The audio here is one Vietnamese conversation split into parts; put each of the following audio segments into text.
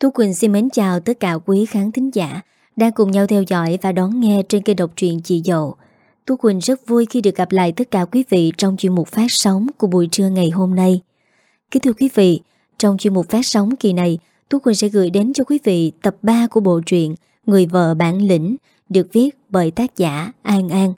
Thú Quỳnh xin mến chào tất cả quý khán thính giả đang cùng nhau theo dõi và đón nghe trên kênh độc truyện Chị Dậu. Tú Quỳnh rất vui khi được gặp lại tất cả quý vị trong chuyên mục phát sóng của buổi trưa ngày hôm nay. Kính thưa quý vị, trong chuyên mục phát sóng kỳ này, Tú Quỳnh sẽ gửi đến cho quý vị tập 3 của bộ truyện Người vợ bản lĩnh được viết bởi tác giả An An.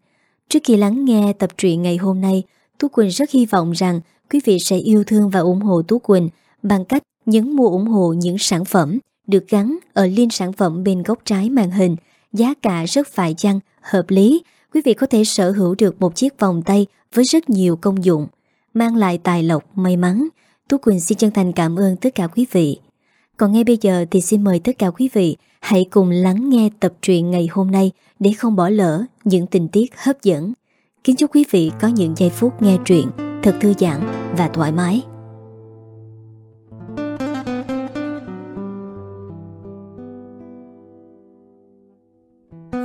Trước khi lắng nghe tập truyện ngày hôm nay, Tú Quỳnh rất hy vọng rằng quý vị sẽ yêu thương và ủng hộ Tú Quỳnh bằng cách nhấn mua ủng hộ những sản phẩm được gắn ở link sản phẩm bên góc trái màn hình. Giá cả rất phải chăng, hợp lý. Quý vị có thể sở hữu được một chiếc vòng tay với rất nhiều công dụng, mang lại tài lộc, may mắn. Tú Quỳnh xin chân thành cảm ơn tất cả quý vị. Còn ngay bây giờ thì xin mời tất cả quý vị hãy cùng lắng nghe tập truyện ngày hôm nay để không bỏ lỡ những tình tiết hấp dẫn. Kính chúc quý vị có những giây phút nghe truyện thật thư giãn và thoải mái.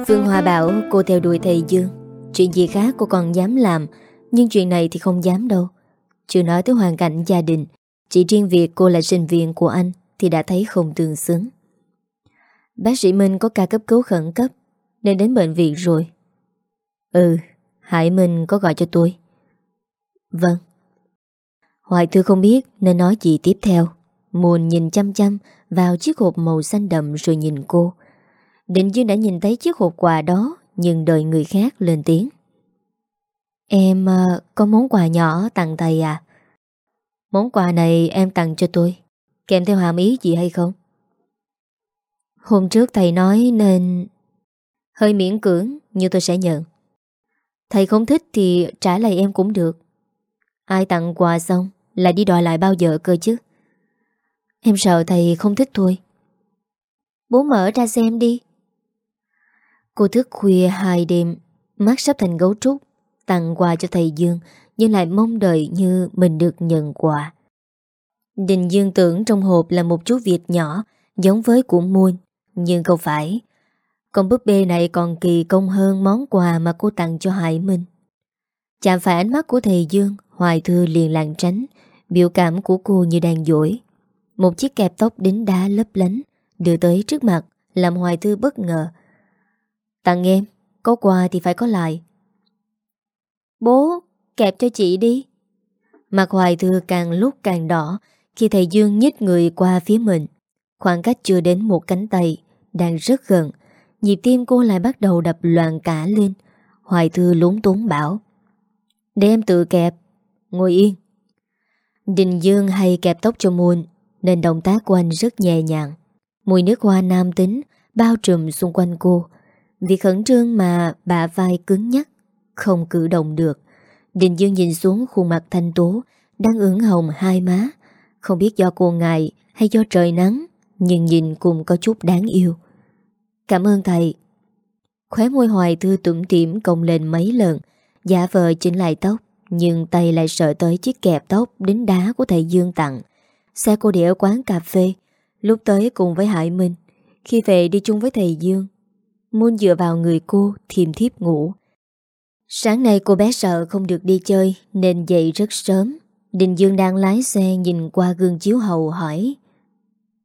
Phương Hoa bảo cô theo đuổi thầy Dương. Chuyện gì khác cô còn dám làm, Nhưng chuyện này thì không dám đâu. Chưa nói tới hoàn cảnh gia đình, Chỉ riêng việc cô là sinh viên của anh Thì đã thấy không tương xứng. Bác sĩ Minh có ca cấp cứu khẩn cấp, Nên đến bệnh viện rồi. Ừ Hải Minh có gọi cho tôi. Vâng. Hoài Thư không biết nên nói gì tiếp theo. Mùn nhìn chăm chăm Vào chiếc hộp màu xanh đậm rồi nhìn cô. Định Dương đã nhìn thấy chiếc hộp quà đó, Nhưng đợi người khác lên tiếng. Em ờ, có món quà nhỏ tặng thầy à? Món quà này em tặng cho tôi. Kèm theo hàm ý gì hay không? Hôm trước thầy nói nên Hơi miễn cưỡng, Nhưng tôi sẽ nhận. Thầy không thích thì trả lại em cũng được. Ai tặng quà xong Lại đi đòi lại bao giờ cơ chứ? Em sợ thầy không thích thôi Bố mở ra xem đi. Cô thức khuya hai đêm, Mắt sắp thành gấu trúc, Tặng quà cho thầy Dương, Nhưng lại mong đợi như mình được nhận quà. Đình Dương tưởng trong hộp là một chú Việt nhỏ, Giống với của muôn, Nhưng không phải. Con búp bê này còn kỳ công hơn món quà mà cô tặng cho Hải Minh. Chạm phải ánh mắt của thầy Dương, Hoài Thư liền làng tránh, Biểu cảm của cô như đang dỗi. Một chiếc kẹp tóc đính đá lấp lánh, Đưa tới trước mặt, Làm Hoài Thư bất ngờ Tặng em, có quà thì phải có lại. Bố, kẹp cho chị đi. Mặt hoài thư càng lúc càng đỏ khi thầy Dương nhích người qua phía mình. Khoảng cách chưa đến một cánh tay, đang rất gần. Nhịp tim cô lại bắt đầu đập loạn cả lên. Hoài thư lúng túng bảo. Để em tự kẹp, ngồi yên. Đình Dương hay kẹp tóc cho muôn, nên động tác của anh rất nhẹ nhàng. Mùi nước hoa nam tính bao trùm xung quanh cô, vì khẩn trương mà bà vai cứng nhắc, Không cử động được. Đình Dương nhìn xuống khuôn mặt thanh tố, Đang ửng hồng hai má. Không biết do cô ngại hay do trời nắng, Nhưng nhìn cũng có chút đáng yêu. Cảm ơn thầy. Khóe môi hoài thư tủm tỉm công lên mấy lần. Giả vờ chỉnh lại tóc, Nhưng tay lại sợ tới chiếc kẹp tóc Đến đá của thầy Dương tặng. Xe cô để ở quán cà phê, Lúc tới cùng với Hải Minh. Khi về đi chung với thầy Dương Môn dựa vào người cô thiềm thiếp ngủ. Sáng nay cô bé sợ không được đi chơi, Nên dậy rất sớm. Đình Dương đang lái xe nhìn qua gương chiếu hậu hỏi,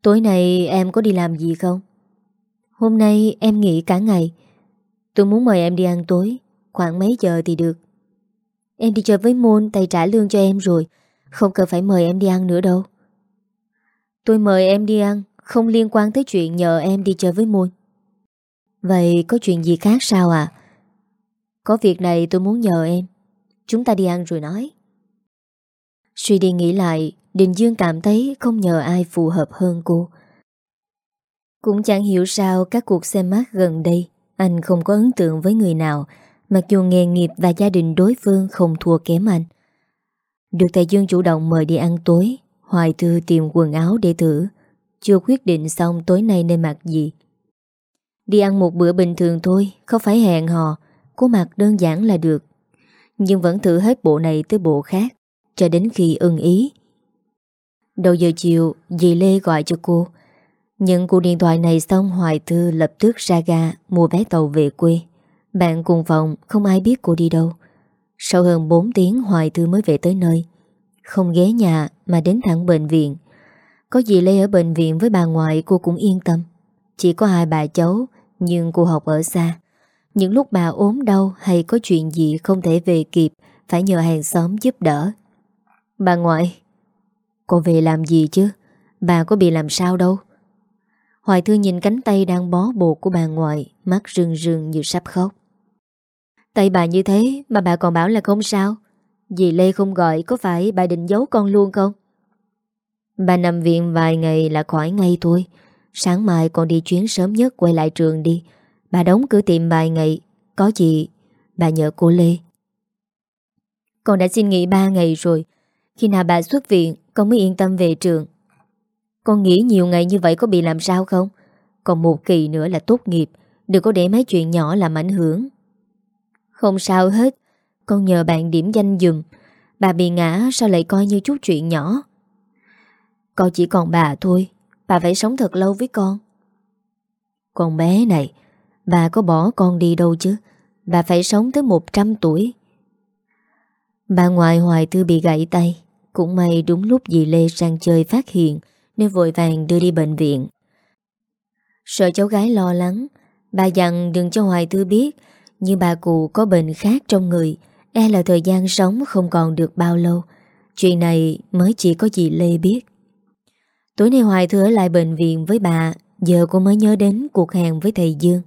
Tối nay em có đi làm gì không? Hôm nay em nghỉ cả ngày. Tôi muốn mời em đi ăn tối, Khoảng mấy giờ thì được. Em đi chơi với Môn Thầy trả lương cho em rồi, Không cần phải mời em đi ăn nữa đâu. Tôi mời em đi ăn, Không liên quan tới chuyện nhờ em đi chơi với Môn Vậy có chuyện gì khác sao à? Có việc này tôi muốn nhờ em. Chúng ta đi ăn rồi nói. Suy đi nghĩ lại, Đình Dương cảm thấy không nhờ ai phù hợp hơn cô. Cũng chẳng hiểu sao các cuộc xem mắt gần đây, Anh không có ấn tượng với người nào, Mặc dù nghề nghiệp và gia đình đối phương không thua kém anh. Được thầy Dương chủ động mời đi ăn tối, Hoài Thư tìm quần áo để thử. Chưa quyết định xong tối nay nên mặc gì. Đi ăn một bữa bình thường thôi, Không phải hẹn hò. Cô mặc đơn giản là được. Nhưng vẫn thử hết bộ này tới bộ khác, Cho đến khi ưng ý. Đầu giờ chiều, Dì Lê gọi cho cô. Nhận cuộc điện thoại này xong, Hoài Thư lập tức ra ga Mua vé tàu về quê. Bạn cùng phòng, không ai biết cô đi đâu. Sau hơn 4 tiếng, Hoài Thư mới về tới nơi. Không ghé nhà mà đến thẳng bệnh viện. Có dì Lê ở bệnh viện với bà ngoại, cô cũng yên tâm. Chỉ có hai bà cháu, Nhưng cô học ở xa. Những lúc bà ốm đau hay có chuyện gì không thể về kịp, Phải nhờ hàng xóm giúp đỡ. Bà ngoại Cô về làm gì chứ? Bà có bị làm sao đâu. Hoài Thư nhìn cánh tay đang bó bột của bà ngoại, Mắt rưng rưng như sắp khóc. Tay bà như thế Mà bà còn bảo là không sao. Dì Lê không gọi có phải bà định giấu con luôn không? Bà nằm viện vài ngày là khỏi ngay thôi. Sáng mai con đi chuyến sớm nhất quay lại trường đi. Bà đóng cửa tiệm vài ngày. Có gì? Bà nhờ cô Lê. Con đã xin nghỉ 3 ngày rồi. Khi nào bà xuất viện, Con mới yên tâm về trường. Con nghĩ nhiều ngày như vậy có bị làm sao không? Còn một kỳ nữa là tốt nghiệp. Đừng có để mấy chuyện nhỏ làm ảnh hưởng. Không sao hết. Con nhờ bạn điểm danh dùm Bà bị ngã sao lại coi như chút chuyện nhỏ? Con chỉ còn bà thôi. Bà phải sống thật lâu với con. Con bé này, Bà có bỏ con đi đâu chứ? Bà phải sống tới 100 tuổi. Bà ngoại hoài tư bị gãy tay. Cũng may đúng lúc dì Lê sang chơi phát hiện, Nên vội vàng đưa đi bệnh viện. Sợ cháu gái lo lắng, Bà dặn đừng cho Hoài Tư biết. Nhưng bà cụ có bệnh khác trong người E là thời gian sống không còn được bao lâu. Chuyện này mới chỉ có dì Lê biết. Tối nay Hoài Thư ở lại bệnh viện với bà, Giờ cô mới nhớ đến cuộc hẹn với thầy Dương.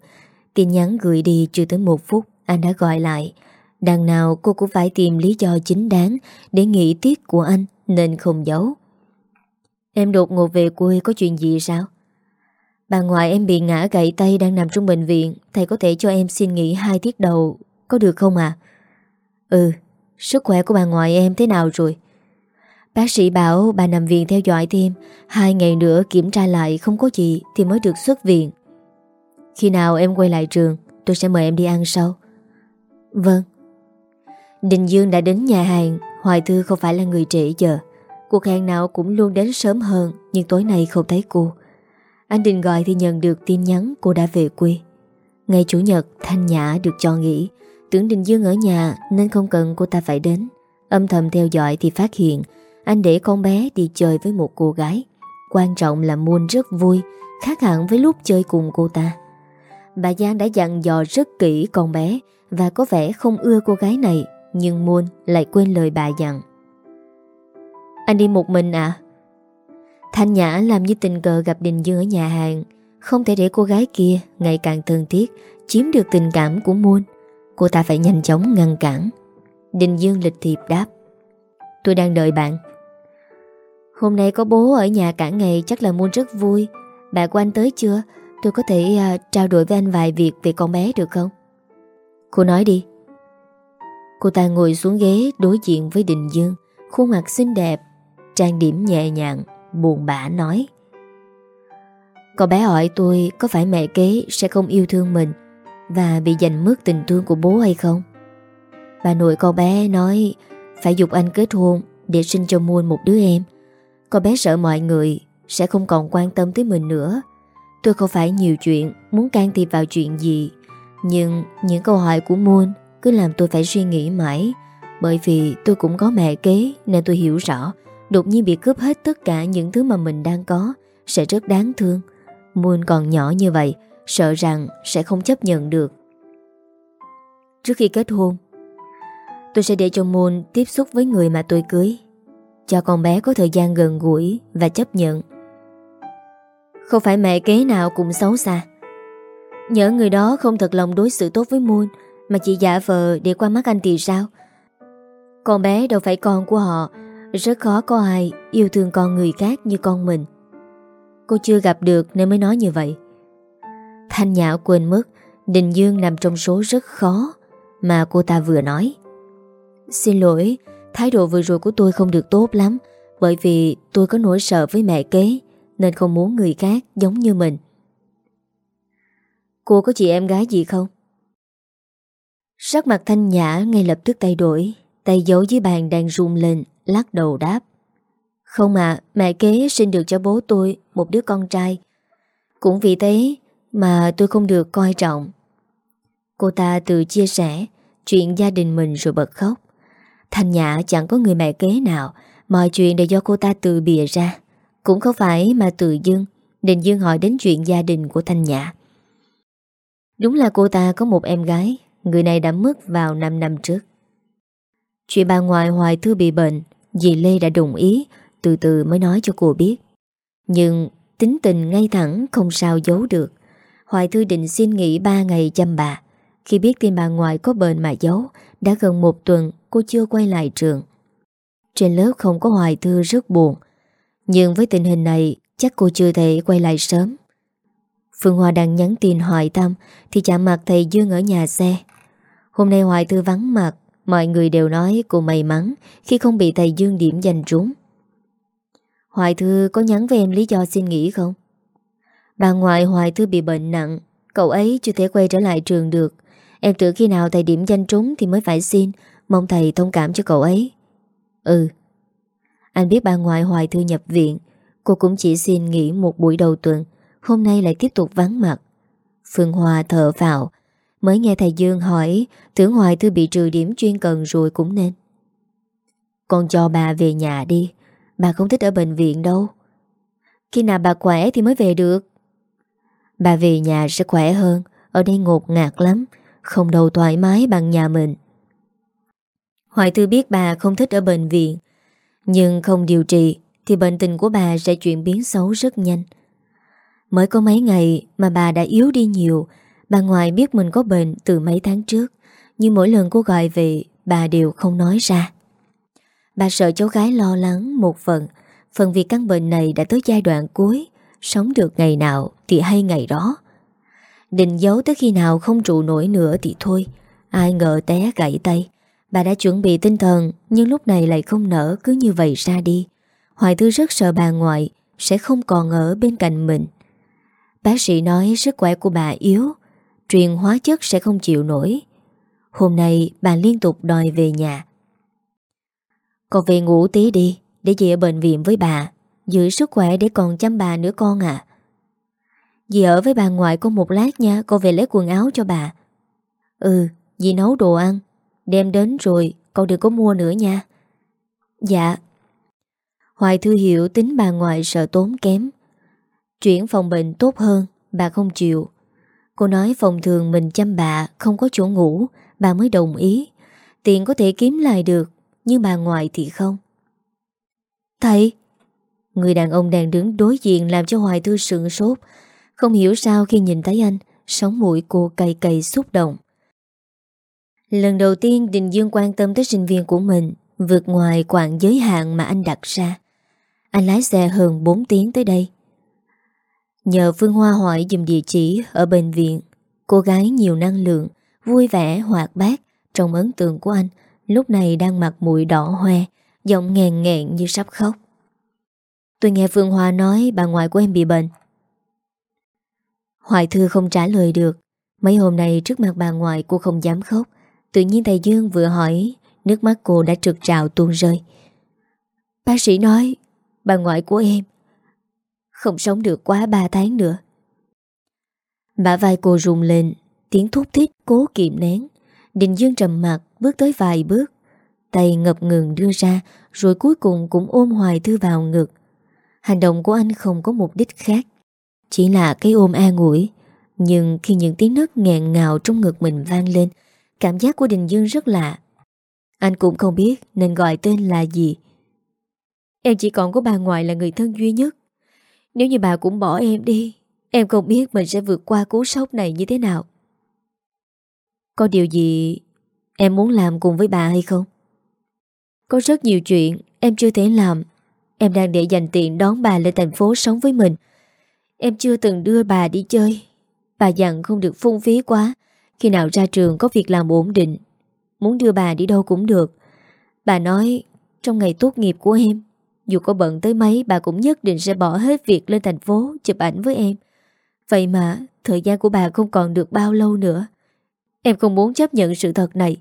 Tin nhắn gửi đi chưa tới một phút, Anh đã gọi lại. Đằng nào cô cũng phải tìm lý do chính đáng Để nghĩ tiếc của anh, Nên không giấu. Em đột ngột về quê có chuyện gì sao? Bà ngoại em bị ngã gãy tay Đang nằm trong bệnh viện, Thầy có thể cho em xin nghỉ hai tiết đầu, Có được không à Ừ Sức khỏe của bà ngoại em thế nào rồi? Bác sĩ bảo bà nằm viện theo dõi thêm. Hai ngày nữa kiểm tra lại không có gì Thì mới được xuất viện. Khi nào em quay lại trường, Tôi sẽ mời em đi ăn sau. Vâng. Đình Dương đã đến nhà hàng. Hoài Thư không phải là người trễ giờ. Cuộc hẹn nào cũng luôn đến sớm hơn, Nhưng tối nay không thấy cô. Anh đình gọi thì nhận được tin nhắn cô đã về quê. Ngày Chủ nhật, Thanh Nhã được cho nghỉ. Tưởng Đình Dương ở nhà Nên không cần cô ta phải đến. Âm thầm theo dõi thì phát hiện anh để con bé đi chơi với một cô gái. Quan trọng là Moon rất vui, Khác hẳn với lúc chơi cùng cô ta. Bà Giang đã dặn dò rất kỹ con bé Và có vẻ không ưa cô gái này, Nhưng Moon lại quên lời bà dặn. Anh đi một mình à? Thanh Nhã làm như tình cờ gặp Đình Dương ở nhà hàng. Không thể để cô gái kia, ngày càng thân thiết, Chiếm được tình cảm của Moon. Cô ta phải nhanh chóng ngăn cản. Đình Dương lịch thiệp đáp. Tôi đang đợi bạn. Hôm nay có bố ở nhà cả ngày Chắc là Moon rất vui. Bạn của anh tới chưa? Tôi có thể uh, trao đổi với anh vài việc về con bé được không? Cô nói đi. Cô ta ngồi xuống ghế đối diện với Đình Dương Khuôn mặt xinh đẹp Trang điểm nhẹ nhàng Buồn bã nói. Con bé hỏi tôi có phải mẹ kế sẽ không yêu thương mình Và bị giành mất tình thương của bố hay không? Bà nội con bé nói Phải dục anh kết hôn Để sinh cho Muôn một đứa em. Con bé sợ mọi người Sẽ không còn quan tâm tới mình nữa. Tôi không phải nhiều chuyện Muốn can thiệp vào chuyện gì, Nhưng những câu hỏi của Moon Cứ làm tôi phải suy nghĩ mãi. Bởi vì tôi cũng có mẹ kế Nên tôi hiểu rõ, Đột nhiên bị cướp hết tất cả những thứ mà mình đang có Sẽ rất đáng thương. Moon còn nhỏ như vậy, Sợ rằng sẽ không chấp nhận được. Trước khi kết hôn, Tôi sẽ để cho Moon tiếp xúc với người mà tôi cưới. Cho con bé có thời gian gần gũi Và chấp nhận. Không phải mẹ kế nào cũng xấu xa. Nhớ người đó không thật lòng đối xử tốt với Moon Mà chỉ giả vờ để qua mắt anh thì sao? Con bé đâu phải con của họ, Rất khó có ai yêu thương con người khác như con mình. Cô chưa gặp được nên mới nói như vậy. Thanh Nhã quên mất, Đình Dương nằm trong số rất khó Mà cô ta vừa nói. Xin lỗi Thái độ vừa rồi của tôi không được tốt lắm, Bởi vì tôi có nỗi sợ với mẹ kế, Nên không muốn người khác giống như mình. Cô có chị em gái gì không? Sắc mặt thanh nhã ngay lập tức thay đổi, Tay giấu dưới bàn đang run lên, Lắc đầu đáp. Không à Mẹ kế sinh được cho bố tôi Một đứa con trai. Cũng vì thế mà tôi không được coi trọng. Cô ta tự chia sẻ Chuyện gia đình mình rồi bật khóc. Thanh Nhã chẳng có người mẹ kế nào, Mọi chuyện đều do cô ta tự bìa ra. Cũng không phải mà tự dưng, Đình Dương hỏi đến chuyện gia đình của Thanh Nhã. Đúng là cô ta có một em gái, Người này đã mất vào 5 năm trước. Chuyện bà ngoại Hoài Thư bị bệnh, Dì Lê đã đồng ý, Từ từ mới nói cho cô biết. Nhưng tính tình ngay thẳng Không sao giấu được. Hoài Thư định xin nghỉ 3 ngày chăm bà. Khi biết tin bà ngoại có bệnh mà giấu, Đã gần một tuần cô chưa quay lại trường. Trên lớp không có Hoài Thư rất buồn. Nhưng với tình hình này, Chắc cô chưa thể quay lại sớm. Phương Hoa đang nhắn tin hỏi thăm, Thì chạm mặt thầy Dương ở nhà xe. Hôm nay Hoài Thư vắng mặt, Mọi người đều nói cô may mắn Khi không bị thầy Dương điểm danh trúng. Hoài Thư có nhắn với em lý do xin nghỉ không? Bà ngoại Hoài Thư bị bệnh nặng, Cậu ấy chưa thể quay trở lại trường được. Em tưởng khi nào thầy điểm danh trúng Thì mới phải xin Mong thầy thông cảm cho cậu ấy. Ừ. Anh biết bà ngoại Hoài Thư nhập viện. Cô cũng chỉ xin nghỉ một buổi đầu tuần. Hôm nay lại tiếp tục vắng mặt. Phương Hòa thở vào Mới nghe thầy Dương hỏi, Tưởng Hoài Thư bị trừ điểm chuyên cần rồi cũng nên. Con cho bà về nhà đi. Bà không thích ở bệnh viện đâu. Khi nào bà khỏe thì mới về được. Bà về nhà sẽ khỏe hơn. Ở đây ngột ngạt lắm. Không đâu thoải mái bằng nhà mình. Hoài Thư biết bà không thích ở bệnh viện, Nhưng không điều trị Thì bệnh tình của bà sẽ chuyển biến xấu rất nhanh. Mới có mấy ngày mà bà đã yếu đi nhiều, Bà ngoại biết mình có bệnh từ mấy tháng trước, Nhưng mỗi lần cô gọi về, Bà đều không nói ra. Bà sợ cháu gái lo lắng một phần Phần vì căn bệnh này đã tới giai đoạn cuối, Sống được ngày nào thì hay ngày đó. Định giấu tới khi nào không trụ nổi nữa thì thôi, Ai ngờ té gãy tay. Bà đã chuẩn bị tinh thần, Nhưng lúc này lại không nở, cứ như vậy ra đi. Hoài Thư rất sợ bà ngoại, Sẽ không còn ở bên cạnh mình. Bác sĩ nói sức khỏe của bà yếu, Truyền hóa chất sẽ không chịu nổi. Hôm nay bà liên tục đòi về nhà. Con về ngủ tí đi, Để dì ở bệnh viện với bà, Giữ sức khỏe để còn chăm bà nữa con à Dì ở với bà ngoại con một lát nha, Con về lấy quần áo cho bà. Ừ Dì nấu đồ ăn. Đem đến rồi con đừng có mua nữa nha. Dạ. Hoài Thư hiểu tính bà ngoại sợ tốn kém. Chuyển phòng bệnh tốt hơn, Bà không chịu. Cô nói phòng thường mình chăm bà, Không có chỗ ngủ, Bà mới đồng ý. Tiền có thể kiếm lại được, Nhưng bà ngoại thì không. Thầy. Người đàn ông đang đứng đối diện Làm cho Hoài Thư sượng sốt. Không hiểu sao khi nhìn thấy anh, Sống mũi cô cay cay xúc động. Lần đầu tiên Đình Dương quan tâm tới sinh viên của mình, Vượt ngoài quảng giới hạn mà anh đặt ra. Anh lái xe hơn 4 tiếng tới đây. Nhờ Phương Hoa hỏi dùm địa chỉ ở bệnh viện, Cô gái nhiều năng lượng, Vui vẻ, hoạt bát Trong ấn tượng của anh, Lúc này đang mặt mũi đỏ hoe, Giọng nghèn nghẹn như sắp khóc. Tôi nghe Phương Hoa nói bà ngoại của em bị bệnh. Hoài Thư không trả lời được. Mấy hôm nay trước mặt bà ngoại cô không dám khóc. Tự nhiên thầy Dương vừa hỏi, Nước mắt cô đã trực trào tuôn rơi. Bác sĩ nói, Bà ngoại của em Không sống được quá 3 tháng nữa. Bả vai cô rùng lên, Tiếng thúc thích cố kiệm nén. Đình Dương trầm mặt, bước tới vài bước. Tay ngập ngừng đưa ra, Rồi cuối cùng cũng ôm Hoài Thư vào ngực. Hành động của anh không có mục đích khác, Chỉ là cái ôm an ủi. Nhưng khi những tiếng nấc nghẹn ngào trong ngực mình vang lên Cảm giác của Đình Dương rất lạ. Anh cũng không biết nên gọi tên là gì. Em chỉ còn có bà ngoại là người thân duy nhất. Nếu như bà cũng bỏ em đi, Em không biết mình sẽ vượt qua cú sốc này như thế nào. Có điều gì em muốn làm cùng với bà hay không? Có rất nhiều chuyện em chưa thể làm. Em đang để dành tiền đón bà lên thành phố sống với mình. Em chưa từng đưa bà đi chơi. Bà dặn không được phung phí quá. Khi nào ra trường có việc làm ổn định, Muốn đưa bà đi đâu cũng được. Bà nói, Trong ngày tốt nghiệp của em, Dù có bận tới mấy, Bà cũng nhất định sẽ bỏ hết việc lên thành phố Chụp ảnh với em. Vậy mà thời gian của bà không còn được bao lâu nữa. Em không muốn chấp nhận sự thật này.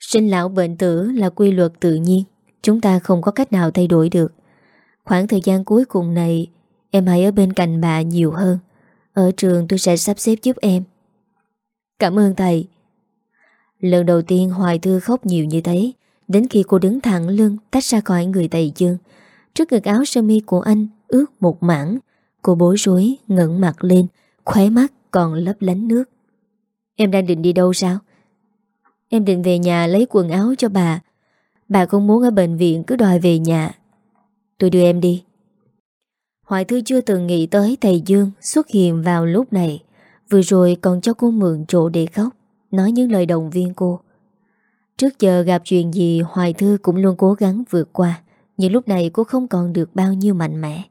Sinh lão bệnh tử là quy luật tự nhiên, Chúng ta không có cách nào thay đổi được. Khoảng thời gian cuối cùng này, Em hãy ở bên cạnh bà nhiều hơn. Ở trường tôi sẽ sắp xếp giúp em. Cảm ơn thầy. Lần đầu tiên Hoài Thư khóc nhiều như thế, Đến khi cô đứng thẳng lưng, Tách ra khỏi người thầy Dương. Trước ngực áo sơ mi của anh, ướt một mảng. Cô bối rối, ngẩng mặt lên, Khóe mắt còn lấp lánh nước. Em đang định đi đâu sao? Em định về nhà lấy quần áo cho bà. Bà không muốn ở bệnh viện, cứ đòi về nhà. Tôi đưa em đi. Hoài Thư chưa từng nghĩ tới thầy Dương xuất hiện vào lúc này. Vừa rồi còn cho cô mượn chỗ để khóc, Nói những lời động viên cô. Trước giờ gặp chuyện gì, Hoài Thư cũng luôn cố gắng vượt qua, Nhưng lúc này cô không còn được bao nhiêu mạnh mẽ.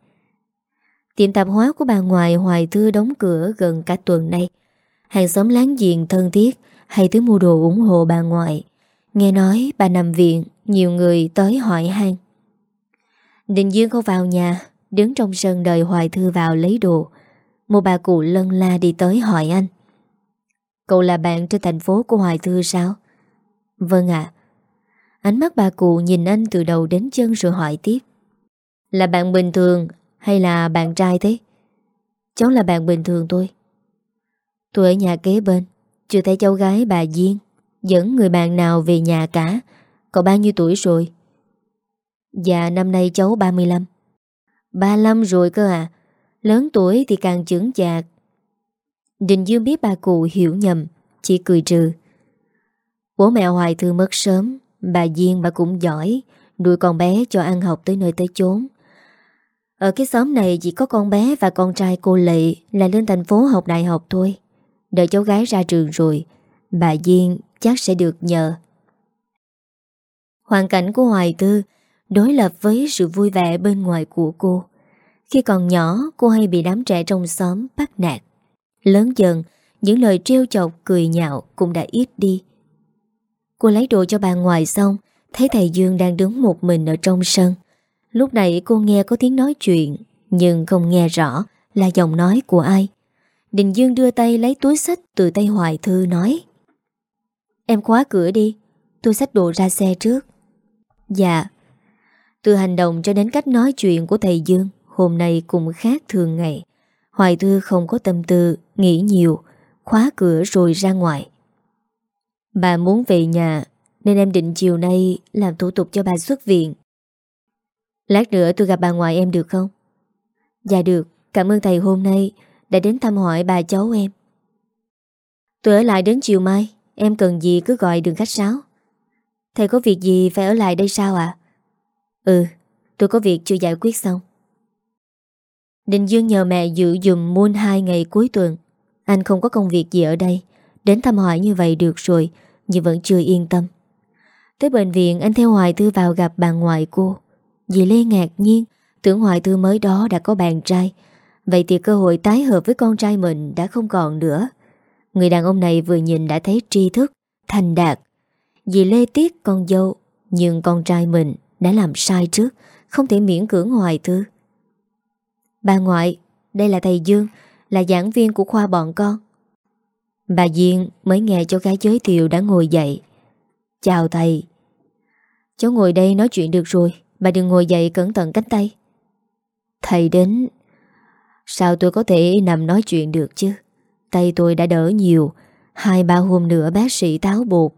Tiệm tạp hóa của bà ngoại Hoài Thư đóng cửa gần cả tuần nay. Hàng xóm láng giềng thân thiết Hay tới mua đồ ủng hộ bà ngoại. Nghe nói bà nằm viện, Nhiều người tới hỏi han. Đình Dương không vào nhà, Đứng trong sân đợi Hoài Thư vào lấy đồ. Một bà cụ lân la đi tới hỏi anh. Cậu là bạn trên thành phố của Hoài Thư sao? Vâng ạ. Ánh mắt bà cụ nhìn anh từ đầu đến chân rồi hỏi tiếp. Là bạn bình thường hay là bạn trai thế? Cháu là bạn bình thường thôi. Tôi ở nhà kế bên, Chưa thấy cháu gái bà Duyên, Dẫn người bạn nào về nhà cả. Cậu bao nhiêu tuổi rồi? Dạ năm nay cháu 35 35 rồi cơ à Lớn tuổi thì càng trưởng chạc. Đình Dương biết bà cụ hiểu nhầm, Chỉ cười trừ. Bố mẹ Hoài Thư mất sớm, Bà Duyên bà cũng giỏi, Nuôi con bé cho ăn học tới nơi tới chốn. Ở cái xóm này chỉ có con bé và con trai cô Lệ Là lên thành phố học đại học thôi. Đợi cháu gái ra trường rồi, Bà Duyên chắc sẽ được nhờ. Hoàn cảnh của Hoài Thư Đối lập với sự vui vẻ bên ngoài của cô. Khi còn nhỏ, cô hay bị đám trẻ trong xóm bắt nạt. Lớn dần, Những lời trêu chọc, cười nhạo cũng đã ít đi. Cô lấy đồ cho bà ngoài xong, Thấy thầy Dương đang đứng một mình ở trong sân. Lúc này cô nghe có tiếng nói chuyện, Nhưng không nghe rõ Là giọng nói của ai. Đình Dương đưa tay lấy túi sách Từ tay Hoài Thư nói, Em khóa cửa đi, Tôi xách đồ ra xe trước. Dạ. Từ hành động cho đến cách nói chuyện của thầy Dương Hôm nay cũng khác thường ngày. Hoài Thư không có tâm tư, Nghĩ nhiều, Khóa cửa rồi ra ngoài. Bà muốn về nhà, Nên em định chiều nay Làm thủ tục cho bà xuất viện. Lát nữa tôi gặp bà ngoại em được không? Dạ được, Cảm ơn thầy hôm nay Đã đến thăm hỏi bà cháu em. Tôi ở lại đến chiều mai, Em cần gì cứ gọi đường khách sáo. Thầy có việc gì phải ở lại đây sao ạ? Ừ Tôi có việc chưa giải quyết xong. Đình Dương nhờ mẹ giữ dùm muôn hai ngày cuối tuần. Anh không có công việc gì ở đây. Đến thăm hỏi như vậy được rồi, Nhưng vẫn chưa yên tâm. Tới bệnh viện, anh theo Hoài Thư vào gặp bà ngoại cô. Dì Lê ngạc nhiên, Tưởng Hoài Thư mới đó đã có bạn trai. Vậy thì cơ hội tái hợp với con trai mình Đã không còn nữa. Người đàn ông này vừa nhìn đã thấy tri thức, Thành đạt. Dì Lê tiếc con dâu, Nhưng con trai mình đã làm sai trước, Không thể miễn cưỡng Hoài Thư Bà ngoại, Đây là thầy Dương, Là giảng viên của khoa bọn con. Bà Duyên mới nghe cháu gái giới thiệu đã ngồi dậy. Chào thầy. Cháu ngồi đây nói chuyện được rồi, Bà đừng ngồi dậy cẩn thận cánh tay. Thầy đến. Sao tôi có thể nằm nói chuyện được chứ? Tay tôi đã đỡ nhiều, Hai ba hôm nữa bác sĩ táo bột.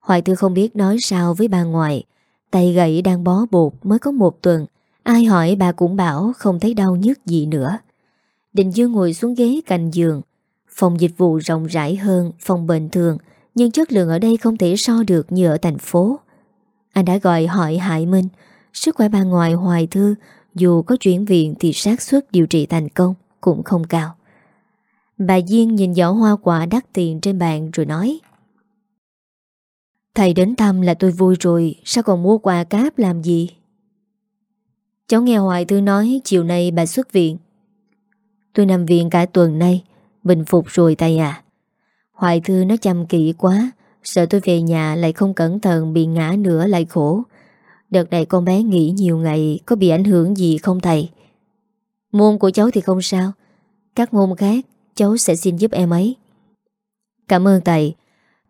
Hoài Thư không biết nói sao với bà ngoại, Tay gãy đang bó bột mới có một tuần Ai hỏi bà cũng bảo không thấy đau nhức gì nữa. Đình Dương ngồi xuống ghế cạnh giường. Phòng dịch vụ rộng rãi hơn phòng bệnh thường, Nhưng chất lượng ở đây không thể so được như ở thành phố. Anh đã gọi hỏi Hải Minh, Sức khỏe bà ngoại hoài thư, Dù có chuyển viện thì xác suất điều trị thành công Cũng không cao. Bà Duyên nhìn giỏ hoa quả đắt tiền trên bàn rồi nói, Thầy đến thăm là tôi vui rồi, Sao còn mua quà cáp làm gì? Cháu nghe Hoài Thư nói Chiều nay bà xuất viện. Tôi nằm viện cả tuần nay, Bình phục rồi tay à Hoài Thư nó chăm kỹ quá, Sợ tôi về nhà lại không cẩn thận Bị ngã nữa lại khổ. Đợt này con bé nghỉ nhiều ngày, Có bị ảnh hưởng gì không thầy? Môn của cháu thì không sao. Các môn khác, cháu sẽ xin giúp em ấy. Cảm ơn thầy.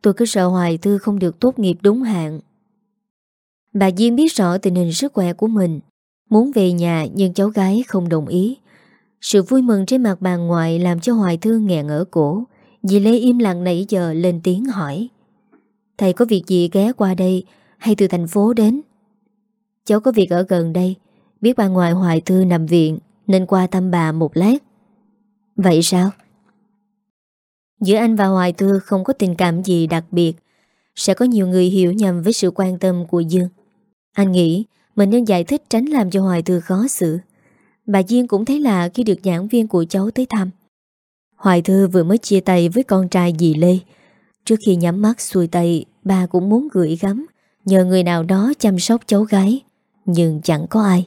Tôi cứ sợ Hoài Thư không được tốt nghiệp đúng hạn. Bà Duyên biết rõ tình hình sức khỏe của mình. Muốn về nhà, nhưng cháu gái không đồng ý. Sự vui mừng trên mặt bà ngoại Làm cho Hoài thương nghẹn ở cổ. Dì Lê im lặng nãy giờ lên tiếng hỏi, Thầy có việc gì ghé qua đây? Hay từ thành phố đến? Cháu có việc ở gần đây. Biết bà ngoại Hoài Thư nằm viện, Nên qua thăm bà một lát. Vậy sao? Giữa anh và Hoài Thư không có tình cảm gì đặc biệt. Sẽ có nhiều người hiểu nhầm với sự quan tâm của Dương. Anh nghĩ mình nên giải thích tránh làm cho Hoài Thư khó xử. Bà Duyên cũng thấy lạ khi được giảng viên của cháu tới thăm, Hoài Thư vừa mới chia tay với con trai dì Lê. Trước khi nhắm mắt xuôi tay, Bà cũng muốn gửi gắm, Nhờ người nào đó chăm sóc cháu gái, Nhưng chẳng có ai.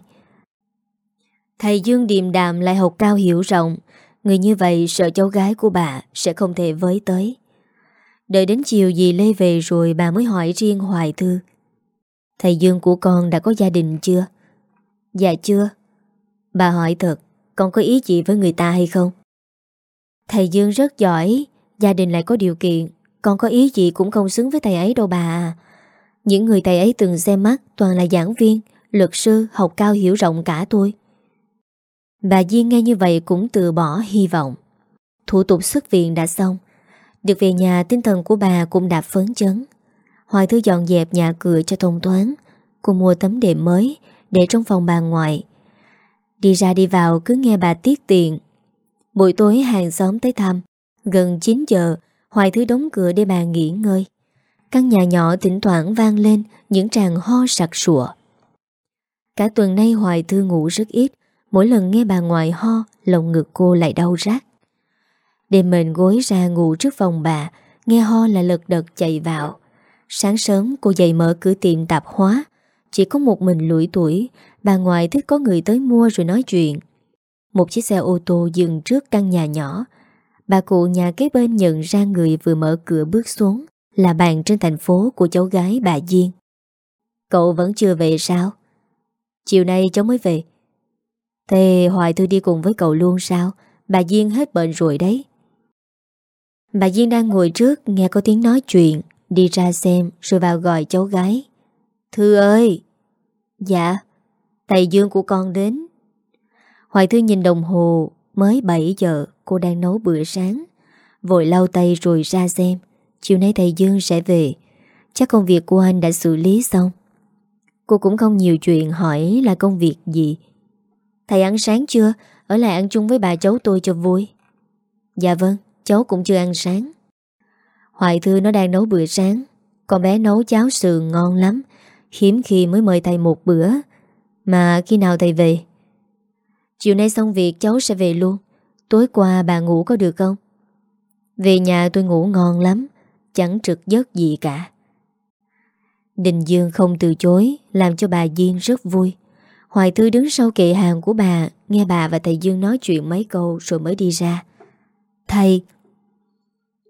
Thầy Dương điềm đạm lại học cao hiểu rộng, Người như vậy sợ cháu gái của bà Sẽ không thể với tới. Đợi đến chiều dì Lê về rồi Bà mới hỏi riêng Hoài Thư Thầy Dương của con đã có gia đình chưa? Dạ chưa. Bà hỏi thật Con có ý gì với người ta hay không? Thầy Dương rất giỏi Gia đình lại có điều kiện Con có ý gì cũng không xứng với thầy ấy đâu bà. À Những người thầy ấy từng xem mắt Toàn là giảng viên, luật sư, học cao hiểu rộng cả tôi Bà Duyên nghe như vậy cũng từ bỏ hy vọng. Thủ tục xuất viện đã xong Được về nhà tinh thần của bà cũng đã phấn chấn. Hoài Thư dọn dẹp nhà cửa cho thông thoáng, Cô mua tấm đệm mới Để trong phòng bà ngoại. Đi ra đi vào cứ nghe bà tiết tiền Buổi tối hàng xóm tới thăm. Gần 9 giờ Hoài Thư đóng cửa để bà nghỉ ngơi. Căn nhà nhỏ thỉnh thoảng vang lên Những tràng ho sặc sụa. Cả tuần nay Hoài Thư ngủ rất ít. Mỗi lần nghe bà ngoại ho Lòng ngực cô lại đau rát. Đêm mền gối ra ngủ trước phòng bà Nghe ho là lật đật chạy vào. Sáng sớm, cô dậy mở cửa tiệm tạp hóa. Chỉ có một mình lủi tuổi, Bà ngoại thích có người tới mua rồi nói chuyện. Một chiếc xe ô tô dừng trước căn nhà nhỏ. Bà cụ nhà kế bên nhận ra người vừa mở cửa bước xuống, Là bạn trên thành phố của cháu gái bà Duyên Cậu vẫn chưa về sao? Chiều nay cháu mới về. Thế Hoài Thư đi cùng với cậu luôn sao? Bà Duyên hết bệnh rồi đấy. Bà Duyên đang ngồi trước, nghe có tiếng nói chuyện. Đi ra xem, rồi vào gọi cháu gái. Thư ơi! Dạ Thầy Dương của con đến. Hoài Thư nhìn đồng hồ, Mới 7 giờ, cô đang nấu bữa sáng. Vội lau tay rồi ra xem, Chiều nay thầy Dương sẽ về. Chắc công việc của anh đã xử lý xong. Cô cũng không nhiều chuyện hỏi là công việc gì. Thầy ăn sáng chưa? Ở lại ăn chung với bà cháu tôi cho vui. Dạ vâng Cháu cũng chưa ăn sáng. Hoài Thư nó đang nấu bữa sáng. Con bé nấu cháo sườn ngon lắm. Hiếm khi mới mời thầy một bữa. Mà khi nào thầy về? Chiều nay xong việc, cháu sẽ về luôn. Tối qua bà ngủ có được không? Về nhà tôi ngủ ngon lắm. Chẳng trực giấc gì cả. Đình Dương không từ chối, Làm cho bà Duyên rất vui. Hoài Thư đứng sau kệ hàng của bà, Nghe bà và thầy Dương nói chuyện mấy câu Rồi mới đi ra. Thầy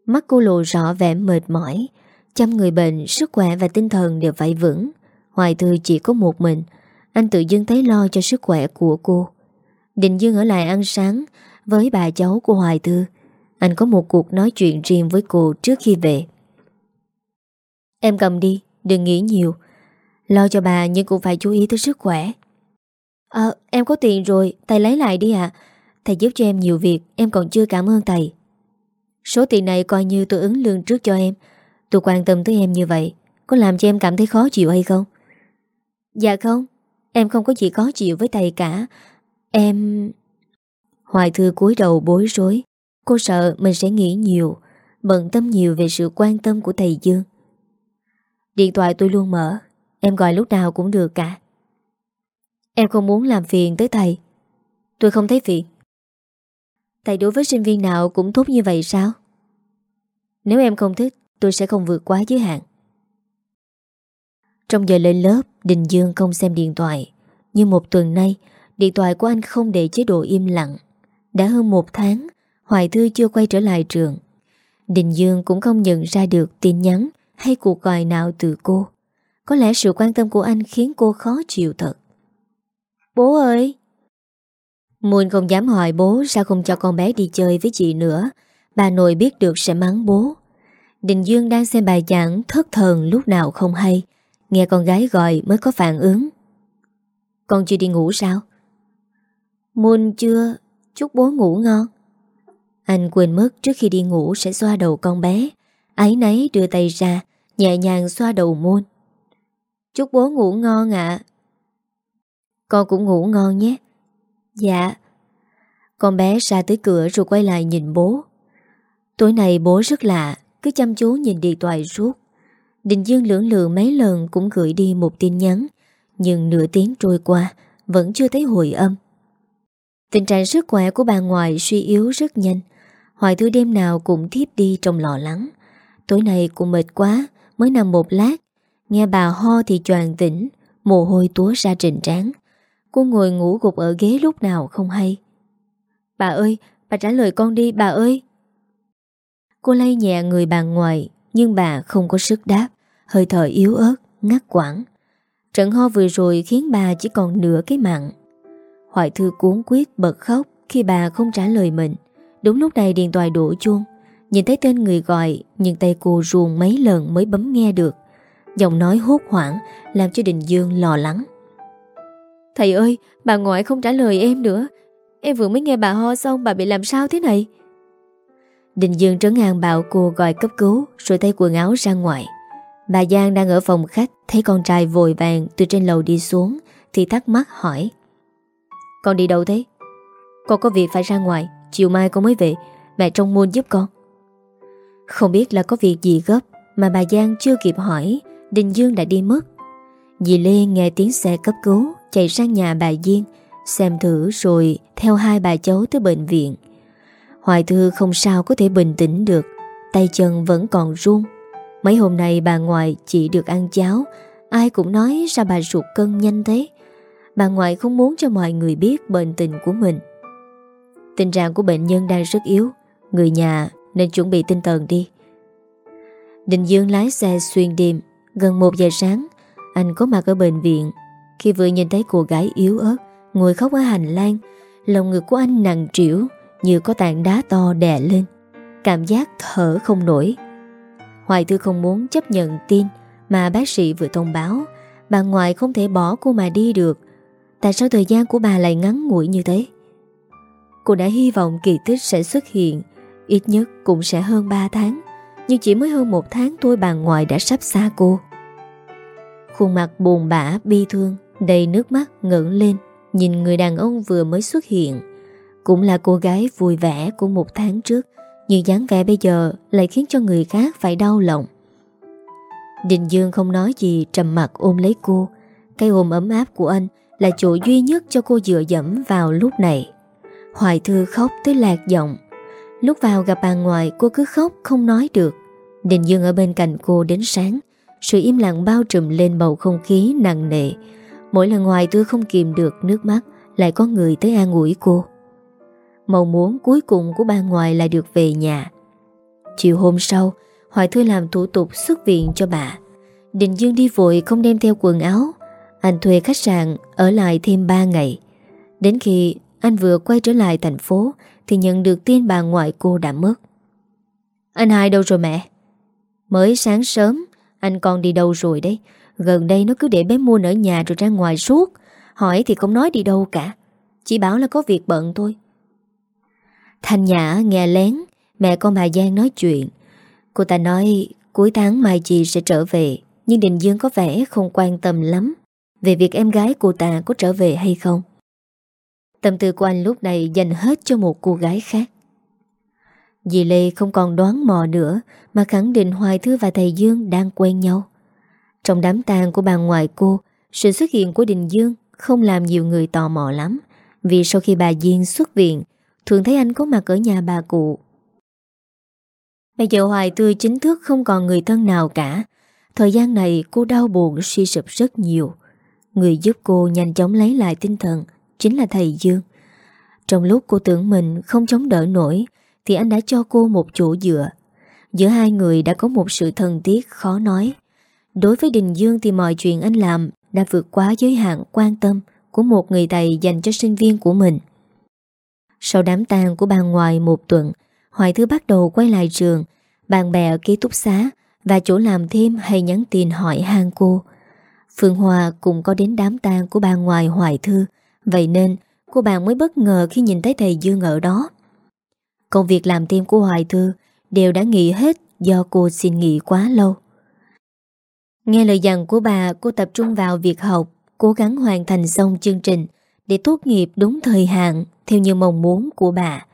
Mắt cô lộ rõ vẻ mệt mỏi. Chăm người bệnh Sức khỏe và tinh thần đều phải vững. Hoài Thư chỉ có một mình. Anh tự dưng thấy lo cho sức khỏe của cô. Định Dương ở lại ăn sáng Với bà cháu của Hoài Thư. Anh có một cuộc nói chuyện riêng với cô Trước khi về. Em cầm đi, đừng nghĩ nhiều. Lo cho bà nhưng cũng phải chú ý tới sức khỏe. Ờ, em có tiền rồi, thầy lấy lại đi ạ. Thầy giúp cho em nhiều việc, em còn chưa cảm ơn thầy. Số tiền này coi như tôi ứng lương trước cho em. Tôi quan tâm tới em như vậy, có làm cho em cảm thấy khó chịu hay không? Dạ không, em không có gì khó chịu với thầy cả. Em... Hoài Thư cúi đầu bối rối. Cô sợ mình sẽ nghĩ nhiều, bận tâm nhiều về sự quan tâm của thầy Dương. Điện thoại tôi luôn mở, em gọi lúc nào cũng được cả. Em không muốn làm phiền tới thầy Tôi không thấy phiền Thầy đối với sinh viên nào cũng tốt như vậy sao? Nếu em không thích, Tôi sẽ không vượt quá giới hạn. Trong giờ lên lớp, Đình Dương không xem điện thoại. Nhưng một tuần nay, Điện thoại của anh không để chế độ im lặng. Đã hơn một tháng, Hoài Thư chưa quay trở lại trường. Đình Dương cũng không nhận ra được tin nhắn Hay cuộc gọi nào từ cô. Có lẽ sự quan tâm của anh khiến cô khó chịu thật. Bố ơi! Muôn không dám hỏi bố sao không cho con bé đi chơi với chị nữa. Bà nội biết được sẽ mắng bố. Đình Dương đang xem bài giảng thất thần lúc nào không hay. Nghe con gái gọi mới có phản ứng. Con chưa đi ngủ sao? Muôn chưa, chúc bố ngủ ngon. Anh quên mất trước khi đi ngủ sẽ xoa đầu con bé. Ái nấy đưa tay ra, nhẹ nhàng xoa đầu muôn. Chúc bố ngủ ngon ạ. Con cũng ngủ ngon nhé Dạ. Con bé ra tới cửa rồi quay lại nhìn bố. Tối nay bố rất lạ, Cứ chăm chú nhìn điện thoại suốt. Đình Dương lưỡng lự mấy lần Cũng gửi đi một tin nhắn, Nhưng nửa tiếng trôi qua, Vẫn chưa thấy hồi âm. Tình trạng sức khỏe của bà ngoại suy yếu rất nhanh. Hoài thứ đêm nào cũng thiếp đi trong lo lắng. Tối nay cũng mệt quá, Mới nằm một lát. Nghe bà ho thì choàng tỉnh, Mồ hôi túa ra trình tráng Cô ngồi ngủ gục ở ghế lúc nào không hay. Bà ơi Bà trả lời con đi bà ơi. Cô lay nhẹ người bà ngoài Nhưng bà không có sức đáp. Hơi thở yếu ớt, ngắt quãng. Trận ho vừa rồi khiến bà chỉ còn nửa cái mạng. Hoài Thư cuốn quyết bật khóc Khi bà không trả lời mình. Đúng lúc này điện thoại đổ chuông. Nhìn thấy tên người gọi Nhưng tay cô ruồn mấy lần mới bấm nghe được. Giọng nói hốt hoảng Làm cho Đình Dương lo lắng. Thầy ơi, bà ngoại không trả lời em nữa. Em vừa mới nghe bà ho xong Bà bị làm sao thế này? Đình Dương trấn an bảo cô gọi cấp cứu, Rồi tay quần áo ra ngoài. Bà Giang đang ở phòng khách, Thấy con trai vội vàng từ trên lầu đi xuống, Thì thắc mắc hỏi. Con đi đâu thế? Con có việc phải ra ngoài, Chiều mai con mới về. Mẹ trông muôn giúp con. Không biết là có việc gì gấp, Mà bà Giang chưa kịp hỏi, Đình Dương đã đi mất. Dì Lê nghe tiếng xe cấp cứu Chạy sang nhà bà Duyên Xem thử rồi theo hai bà cháu tới bệnh viện. Hoài Thư không sao có thể bình tĩnh được, Tay chân vẫn còn run. Mấy hôm nay bà ngoại chỉ được ăn cháo, Ai cũng nói sao bà sụt cân nhanh thế. Bà ngoại không muốn cho mọi người biết bệnh tình của mình. Tình trạng của bệnh nhân đang rất yếu, Người nhà nên chuẩn bị tinh thần đi. Đình Dương lái xe xuyên đêm, Gần 1 giờ sáng, Anh có mặt ở bệnh viện. Khi vừa nhìn thấy cô gái yếu ớt Ngồi khóc ở hành lang Lòng ngực của anh nặng trĩu Như có tảng đá to đè lên. Cảm giác thở không nổi. Hoài Thư không muốn chấp nhận tin Mà bác sĩ vừa thông báo. Bà ngoại không thể bỏ cô mà đi được. Tại sao thời gian của bà lại ngắn ngủi như thế? Cô đã hy vọng kỳ tích sẽ xuất hiện Ít nhất cũng sẽ hơn 3 tháng. Nhưng chỉ mới hơn một tháng thôi bà ngoại đã sắp xa cô. Khuôn mặt buồn bã, bi thương. Đầy nước mắt ngẩng lên, Nhìn người đàn ông vừa mới xuất hiện. Cũng là cô gái vui vẻ của một tháng trước, Nhưng dáng vẻ bây giờ Lại khiến cho người khác phải đau lòng. Đình Dương không nói gì, Trầm mặt ôm lấy cô. Cái ôm ấm áp của anh Là chỗ duy nhất cho cô dựa dẫm vào lúc này. Hoài Thư khóc tới lạc giọng. Lúc vào gặp bà ngoại, cô cứ khóc không nói được. Đình Dương ở bên cạnh cô đến sáng, Sự im lặng bao trùm lên bầu không khí nặng nề. Mỗi lần Hoài tôi không kìm được nước mắt, Lại có người tới an ủi cô. Mong muốn cuối cùng của bà ngoại là được về nhà. Chiều hôm sau, Hoài Thư làm thủ tục xuất viện cho bà. Đình Dương đi vội không đem theo quần áo. Anh thuê khách sạn Ở lại thêm 3 ngày. Đến khi anh vừa quay trở lại thành phố, Thì nhận được tin bà ngoại cô đã mất. Anh hai đâu rồi mẹ? Mới sáng sớm, Anh còn đi đâu rồi đấy? Gần đây nó cứ để bé Muôn ở nhà rồi ra ngoài suốt. Hỏi thì không nói đi đâu cả. Chỉ bảo là có việc bận thôi. Thanh Nhã nghe lén, Mẹ con bà Giang nói chuyện. Cô ta nói cuối tháng mai chị sẽ trở về, Nhưng Đình Dương có vẻ không quan tâm lắm Về việc em gái cô ta có trở về hay không. Tâm tư của anh lúc này dành hết cho một cô gái khác. Dì Lê không còn đoán mò nữa, Mà khẳng định Hoài Thư và thầy Dương đang quen nhau. Trong đám tang của bà ngoại cô, Sự xuất hiện của Đình Dương Không làm nhiều người tò mò lắm. Vì sau khi bà Duyên xuất viện, Thường thấy anh có mặt ở nhà bà cụ. Bây giờ Hoài tươi chính thức không còn người thân nào cả. Thời gian này cô đau buồn, suy sụp rất nhiều. Người giúp cô nhanh chóng lấy lại tinh thần, Chính là thầy Dương. Trong lúc cô tưởng mình không chống đỡ nổi, Thì anh đã cho cô một chỗ dựa. Giữa hai người đã có một sự thân thiết khó nói. Đối với Đình Dương thì mọi chuyện anh làm Đã vượt quá giới hạn quan tâm Của một người thầy dành cho sinh viên của mình. Sau đám tang của bà ngoại một tuần, Hoài Thư bắt đầu quay lại trường, Bạn bè ở ký túc xá Và chỗ làm thêm hay nhắn tin hỏi han cô. Phương Hòa cũng có đến đám tang của bà ngoại Hoài Thư Vậy nên cô bạn mới bất ngờ khi nhìn thấy thầy Dương ở đó. Công việc làm thêm của Hoài Thư Đều đã nghỉ hết do cô xin nghỉ quá lâu. Nghe lời dặn của bà, Cô tập trung vào việc học, cố gắng hoàn thành xong chương trình để tốt nghiệp đúng thời hạn, theo như mong muốn của bà.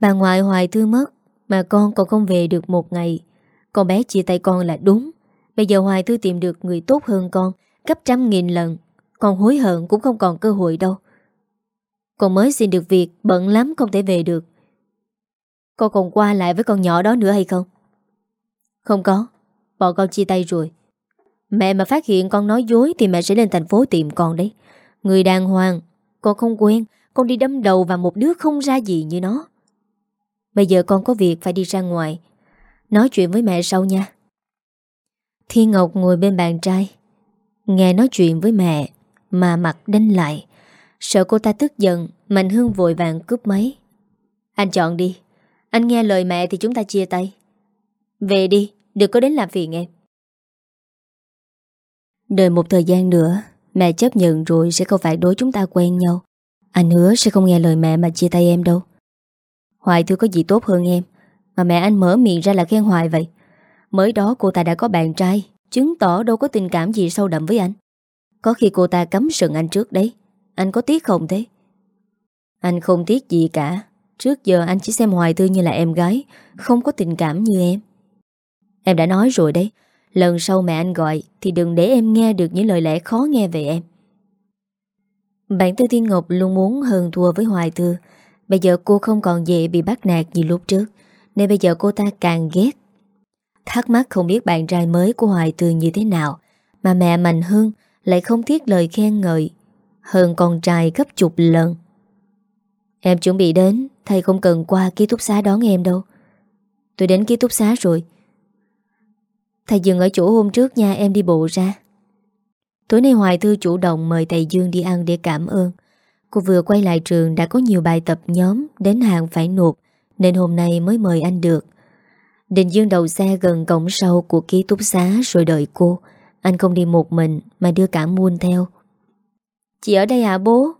Bà ngoại hoài thương mất, mà con còn không về được một ngày. Con bé chia tay con là đúng. Bây giờ Hoài Thư tìm được người tốt hơn con, gấp trăm nghìn lần. Con hối hận cũng không còn cơ hội đâu. Con mới xin được việc, bận lắm không thể về được. Con còn qua lại với con nhỏ đó nữa hay không? Không có. Bọn con chia tay rồi. Mẹ mà phát hiện con nói dối thì mẹ sẽ lên thành phố tìm con đấy. Người đàng hoàng, con không quen, con đi đâm đầu vào một đứa không ra gì như nó. Bây giờ con có việc phải đi ra ngoài. Nói chuyện với mẹ sau nha. Thiên Ngọc ngồi bên bàn trai. Nghe nói chuyện với mẹ mà mặt đanh lại. Sợ cô ta tức giận, Mạnh Hương vội vàng cướp máy. Anh chọn đi. Anh nghe lời mẹ thì chúng ta chia tay. Về đi, đừng có đến làm phiền em. Đợi một thời gian nữa, Mẹ chấp nhận rồi sẽ không phải đối chúng ta quen nhau. Anh hứa sẽ không nghe lời mẹ mà chia tay em đâu. Hoài thư có gì tốt hơn em? Mà mẹ anh mở miệng ra là khen Hoài vậy. Mới đó cô ta đã có bạn trai, Chứng tỏ đâu có tình cảm gì sâu đậm với anh. Có khi cô ta cấm sừng anh trước đấy. Anh có tiếc không thế? Anh không tiếc gì cả. Trước giờ anh chỉ xem Hoài Thư như là em gái, Không có tình cảm như em. Em đã nói rồi đấy. Lần sau mẹ anh gọi Thì đừng để em nghe được những lời lẽ khó nghe về em. Bạn Tư Thiên Ngọc luôn muốn hơn thua với Hoài Thư Bây giờ cô không còn dễ bị bắt nạt như lúc trước, Nên bây giờ cô ta càng ghét. Thắc mắc không biết bạn trai mới của Hoài Thư như thế nào, Mà mẹ Mạnh Hương lại không tiếc lời khen ngợi. Hơn con trai gấp chục lần. Em chuẩn bị đến, Thầy không cần qua ký túc xá đón em đâu. Tôi đến ký túc xá rồi Thầy dừng ở chỗ hôm trước nha em đi bộ ra. Tối nay Hoài Thư chủ động mời thầy Dương đi ăn để cảm ơn. Cô vừa quay lại trường đã có nhiều bài tập nhóm đến hàng phải nộp Nên hôm nay mới mời anh được. Đình Dương đầu xe gần cổng sau của ký túc xá rồi đợi cô. Anh không đi một mình mà đưa cả muôn theo. Chị ở đây hả bố?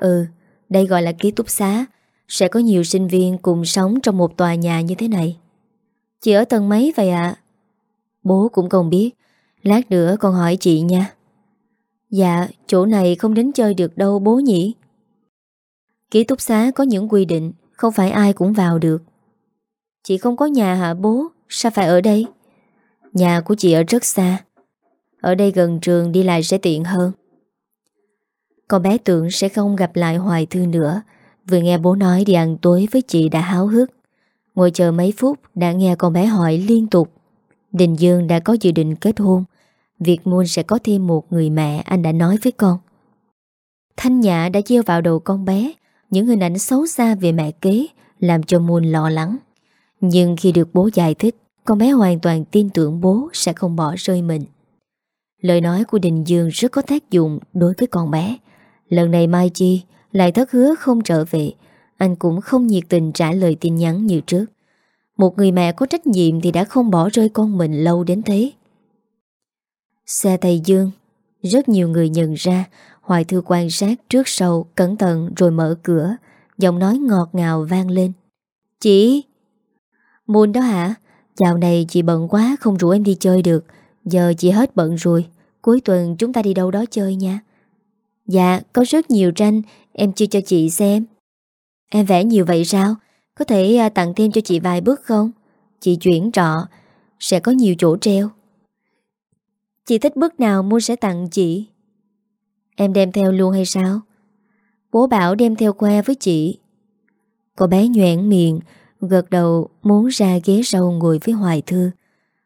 Ừ, đây gọi là ký túc xá. Sẽ có nhiều sinh viên cùng sống trong một tòa nhà như thế này. Chị ở tầng mấy vậy ạ? Bố cũng không biết. Lát nữa con hỏi chị nha. Dạ chỗ này không đến chơi được đâu, bố nhỉ. Ký túc xá có những quy định, Không phải ai cũng vào được. Chị không có nhà hả bố? Sao phải ở đây? Nhà của chị ở rất xa. Ở đây gần trường đi lại sẽ tiện hơn. Con bé tưởng sẽ không gặp lại Hoài Thư nữa. Vừa nghe bố nói đi ăn tối với chị đã háo hức. Ngồi chờ mấy phút đã nghe con bé hỏi liên tục. Đình Dương đã có dự định kết hôn. Việc Muôn sẽ có thêm một người mẹ, Anh đã nói với con. Thanh Nhã đã gieo vào đầu con bé, Những hình ảnh xấu xa về mẹ kế, Làm cho Muôn lo lắng. Nhưng khi được bố giải thích, Con bé hoàn toàn tin tưởng bố Sẽ không bỏ rơi mình. Lời nói của Đình Dương rất có tác dụng Đối với con bé. Lần này Mai Chi lại thất hứa không trở về. Anh cũng không nhiệt tình trả lời tin nhắn như trước một người mẹ có trách nhiệm thì đã không bỏ rơi con mình lâu đến thế. Xe Tây Dương, rất nhiều người nhận ra, Hoài Thư quan sát trước sau, cẩn thận rồi mở cửa, giọng nói ngọt ngào vang lên. Chị! Muôn đó hả? Dạo này chị bận quá không rủ em đi chơi được, giờ chị hết bận rồi, cuối tuần chúng ta đi đâu đó chơi nha. Dạ, có rất nhiều tranh, em chưa cho chị xem. Em vẽ nhiều vậy sao? Có thể à, tặng thêm cho chị vài bước không? Chị chuyển trọ, Sẽ có nhiều chỗ treo Chị thích bước nào mua sẽ tặng chị Em đem theo luôn hay sao? Bố bảo đem theo que với chị Cô bé nhoảng miệng, Gật đầu muốn ra ghế sau ngồi với Hoài Thư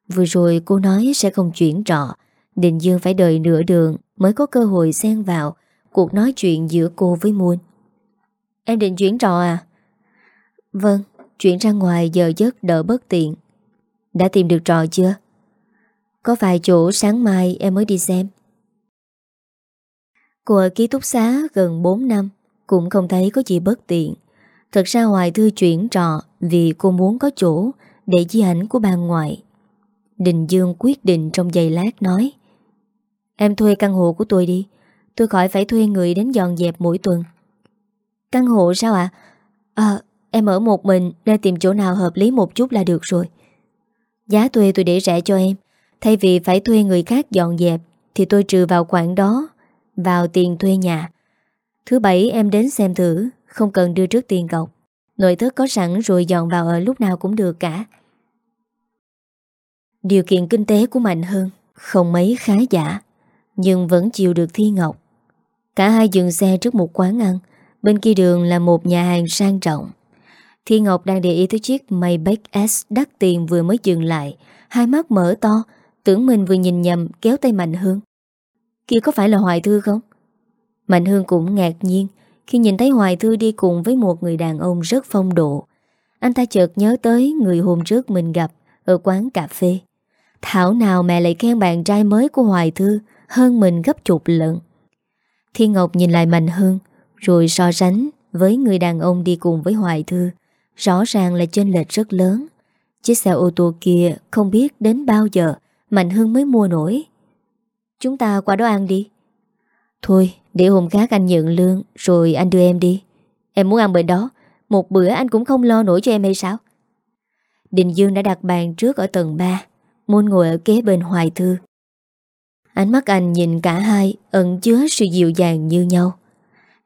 Vừa rồi cô nói sẽ không chuyển trọ, Định Dương phải đợi nửa đường Mới có cơ hội xen vào Cuộc nói chuyện giữa cô với Muôn Em định chuyển trọ à? Vâng, chuyển ra ngoài giờ giấc đỡ bất tiện. Đã tìm được trò chưa? Có vài chỗ sáng mai em mới đi xem. Cô ở ký túc xá gần 4 năm, cũng không thấy có gì bất tiện. Thật ra Hoài Thư chuyển trọ vì cô muốn có chỗ để di ảnh của bà ngoại. Đình Dương quyết định trong giây lát nói Em thuê căn hộ của tôi đi Tôi khỏi phải thuê người đến dọn dẹp mỗi tuần Căn hộ sao ạ? À? à, Em ở một mình, nên tìm chỗ nào hợp lý một chút là được rồi. Giá thuê tôi để rẻ cho em. Thay vì phải thuê người khác dọn dẹp, Thì tôi trừ vào khoản đó, Vào tiền thuê nhà. Thứ bảy, em đến xem thử, Không cần đưa trước tiền cọc Nội thất có sẵn rồi dọn vào ở lúc nào cũng được cả. Điều kiện kinh tế của Mạnh hơn, Không mấy khá giả, Nhưng vẫn chịu được Thi Ngọc. Cả hai dừng xe trước một quán ăn, Bên kia đường là một nhà hàng sang trọng. Thi Ngọc đang để ý tới chiếc Maybach S đắt tiền vừa mới dừng lại. Hai mắt mở to, Tưởng mình vừa nhìn nhầm, kéo tay Mạnh Hương. Kia có phải là Hoài Thư không? Mạnh Hương cũng ngạc nhiên, Khi nhìn thấy Hoài Thư đi cùng với một người đàn ông rất phong độ. Anh ta chợt nhớ tới người hôm trước mình gặp Ở quán cà phê. Thảo nào mẹ lại khen bạn trai mới của Hoài Thư, Hơn mình gấp chục lần. Thiên Ngọc nhìn lại Mạnh Hương, Rồi so sánh với người đàn ông đi cùng với Hoài Thư. Rõ ràng là chênh lệch rất lớn. Chiếc xe ô tô kia không biết đến bao giờ Mạnh hưng mới mua nổi. Chúng ta qua đó ăn đi. Thôi, để hôm khác anh nhận lương, Rồi anh đưa em đi. Em muốn ăn bên đó. Một bữa anh cũng không lo nổi cho em hay sao? Đình Dương đã đặt bàn trước ở tầng 3 Môn ngồi ở kế bên Hoài Thư. Ánh mắt anh nhìn cả hai Ẩn chứa sự dịu dàng như nhau.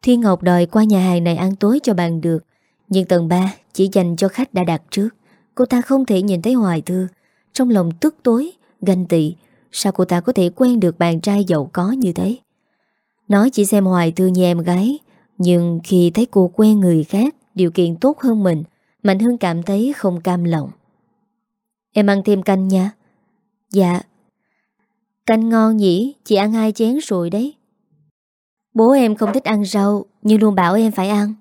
Thiên Ngọc đòi qua nhà hàng này ăn tối cho bạn được, Nhưng tầng 3 chỉ dành cho khách đã đặt trước. Cô ta không thể nhìn thấy Hoài Thư. Trong lòng tức tối, ganh tị Sao cô ta có thể quen được bạn trai giàu có như thế? Nó chỉ xem Hoài Thư như em gái Nhưng khi thấy cô quen người khác Điều kiện tốt hơn mình Mạnh Hương cảm thấy không cam lòng. Em ăn thêm canh nha. Dạ. Canh ngon nhỉ Chị ăn hai chén rồi đấy. Bố em không thích ăn rau Nhưng luôn bảo em phải ăn.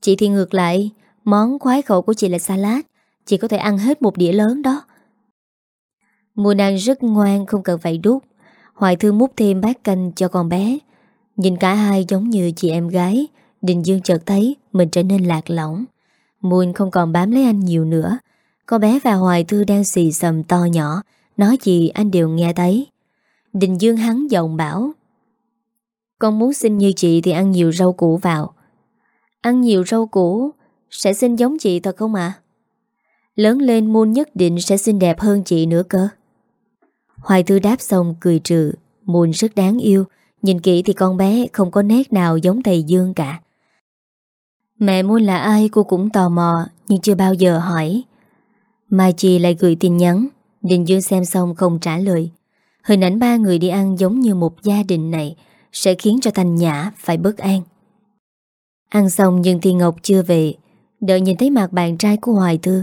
Chị thì ngược lại Món khoái khẩu của chị là salad. Chị có thể ăn hết một đĩa lớn đó. Mùa nàng rất ngoan, Không cần phải đút. Hoài Thương múc thêm bát canh cho con bé. Nhìn cả hai giống như chị em gái, Đình Dương chợt thấy Mình trở nên lạc lõng. Mùi không còn bám lấy anh nhiều nữa. Con bé và Hoài Thư đang xì xầm to nhỏ, Nói gì anh đều nghe thấy. Đình Dương hắn giọng bảo, Con muốn xinh như chị thì ăn nhiều rau củ vào. Ăn nhiều rau củ? Sẽ xinh giống chị thật không ạ? Lớn lên Moon nhất định sẽ xinh đẹp hơn chị nữa cơ. Hoài Thư đáp xong cười trừ. Moon rất đáng yêu. Nhìn kỹ thì con bé không có nét nào giống thầy Dương cả. Mẹ Moon là ai cô cũng tò mò, Nhưng chưa bao giờ hỏi. Mai Chi lại gửi tin nhắn. Đình Dương xem xong không trả lời. Hình ảnh ba người đi ăn giống như một gia đình này Sẽ khiến cho Thanh Nhã phải bất an. Ăn xong nhưng Thiên Ngọc chưa về. Đợi nhìn thấy mặt bạn trai của Hoài Thư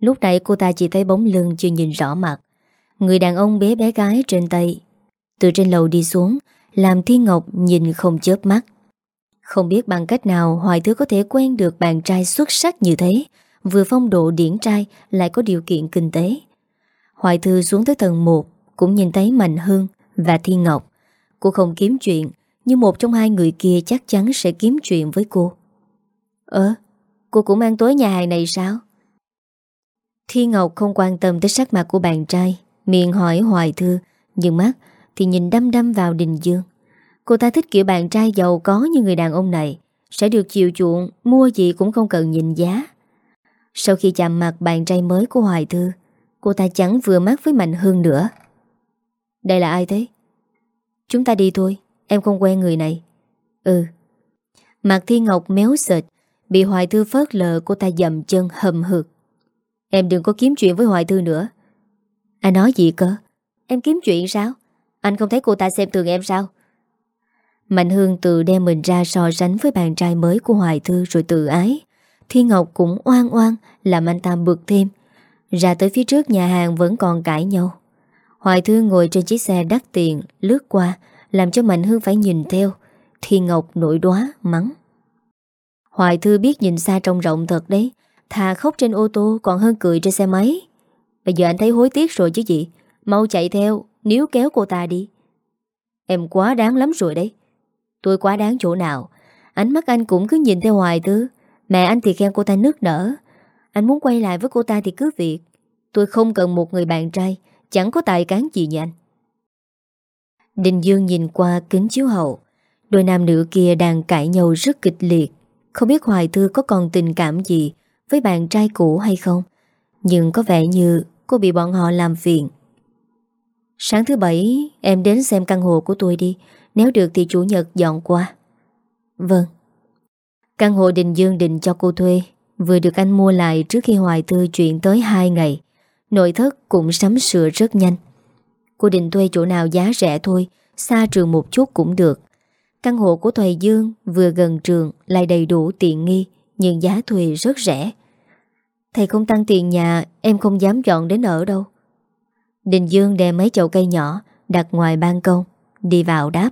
Lúc nãy cô ta chỉ thấy bóng lưng chưa nhìn rõ mặt. Người đàn ông bế bé gái trên tay. Từ trên lầu đi xuống, Làm Thiên Ngọc nhìn không chớp mắt. Không biết bằng cách nào Hoài Thư có thể quen được bạn trai xuất sắc như thế, Vừa phong độ điển trai, Lại có điều kiện kinh tế. Hoài Thư xuống tới tầng 1 Cũng nhìn thấy Mạnh Hương và Thiên Ngọc. Cô không kiếm chuyện, Nhưng một trong hai người kia chắc chắn sẽ kiếm chuyện với cô. Ơ? Cô cũng ăn tối nhà hàng này sao? Thiên Ngọc không quan tâm tới sắc mặt của bạn trai, Miệng hỏi Hoài Thư Nhưng mắt thì nhìn đâm đâm vào Đình Dương. Cô ta thích kiểu bạn trai giàu có như người đàn ông này, Sẽ được chiều chuộng, Mua gì cũng không cần nhìn giá. Sau khi chạm mặt bạn trai mới của Hoài Thư, Cô ta chẳng vừa mắt với Mạnh Hương nữa. Đây là ai thế? Chúng ta đi thôi, Em không quen người này. Ừ. Mặt Thiên Ngọc méo sệt Bị Hoài Thư phớt lờ, cô ta dầm chân hầm hực. Em đừng có kiếm chuyện với Hoài Thư nữa. Anh nói gì cơ? Em kiếm chuyện sao? Anh không thấy cô ta xem thường em sao? Mạnh Hương tự đem mình ra so sánh với bạn trai mới của Hoài Thư rồi tự ái. Thiên Ngọc cũng oan oan, làm anh ta bực thêm. Ra tới phía trước, nhà hàng vẫn còn cãi nhau. Hoài Thư ngồi trên chiếc xe đắt tiền Lướt qua, Làm cho Mạnh Hương phải nhìn theo. Thiên Ngọc nổi đoá, mắng. Hoài Thư biết nhìn xa trông rộng thật đấy. Thà khóc trên ô tô còn hơn cười trên xe máy. Bây giờ anh thấy hối tiếc rồi chứ gì. Mau chạy theo, Níu kéo cô ta đi. Em quá đáng lắm rồi đấy. Tôi quá đáng chỗ nào. Ánh mắt anh cũng cứ nhìn theo Hoài Thư. Mẹ anh thì khen cô ta nước nở. Anh muốn quay lại với cô ta thì cứ việc. Tôi không cần một người bạn trai. Chẳng có tài cán gì như anh. Đình Dương nhìn qua kính chiếu hậu. Đôi nam nữ kia đang cãi nhau rất kịch liệt. Không biết Hoài Thư có còn tình cảm gì Với bạn trai cũ hay không? Nhưng có vẻ như cô bị bọn họ làm phiền. Sáng thứ bảy, em đến xem căn hộ của tôi đi. Nếu được thì chủ nhật dọn qua. Vâng. Căn hộ Đình Dương định cho cô thuê. Vừa được anh mua lại trước khi Hoài Thư chuyển tới 2 ngày. Nội thất cũng sắm sửa rất nhanh. Cô định thuê chỗ nào giá rẻ thôi, Xa trường một chút cũng được. Căn hộ của thầy Dương vừa gần trường lại đầy đủ tiện nghi, nhưng giá thuê rất rẻ. Thầy không tăng tiền nhà, em không dám chọn đến ở đâu. Đình Dương đem mấy chậu cây nhỏ đặt ngoài ban công, đi vào đáp.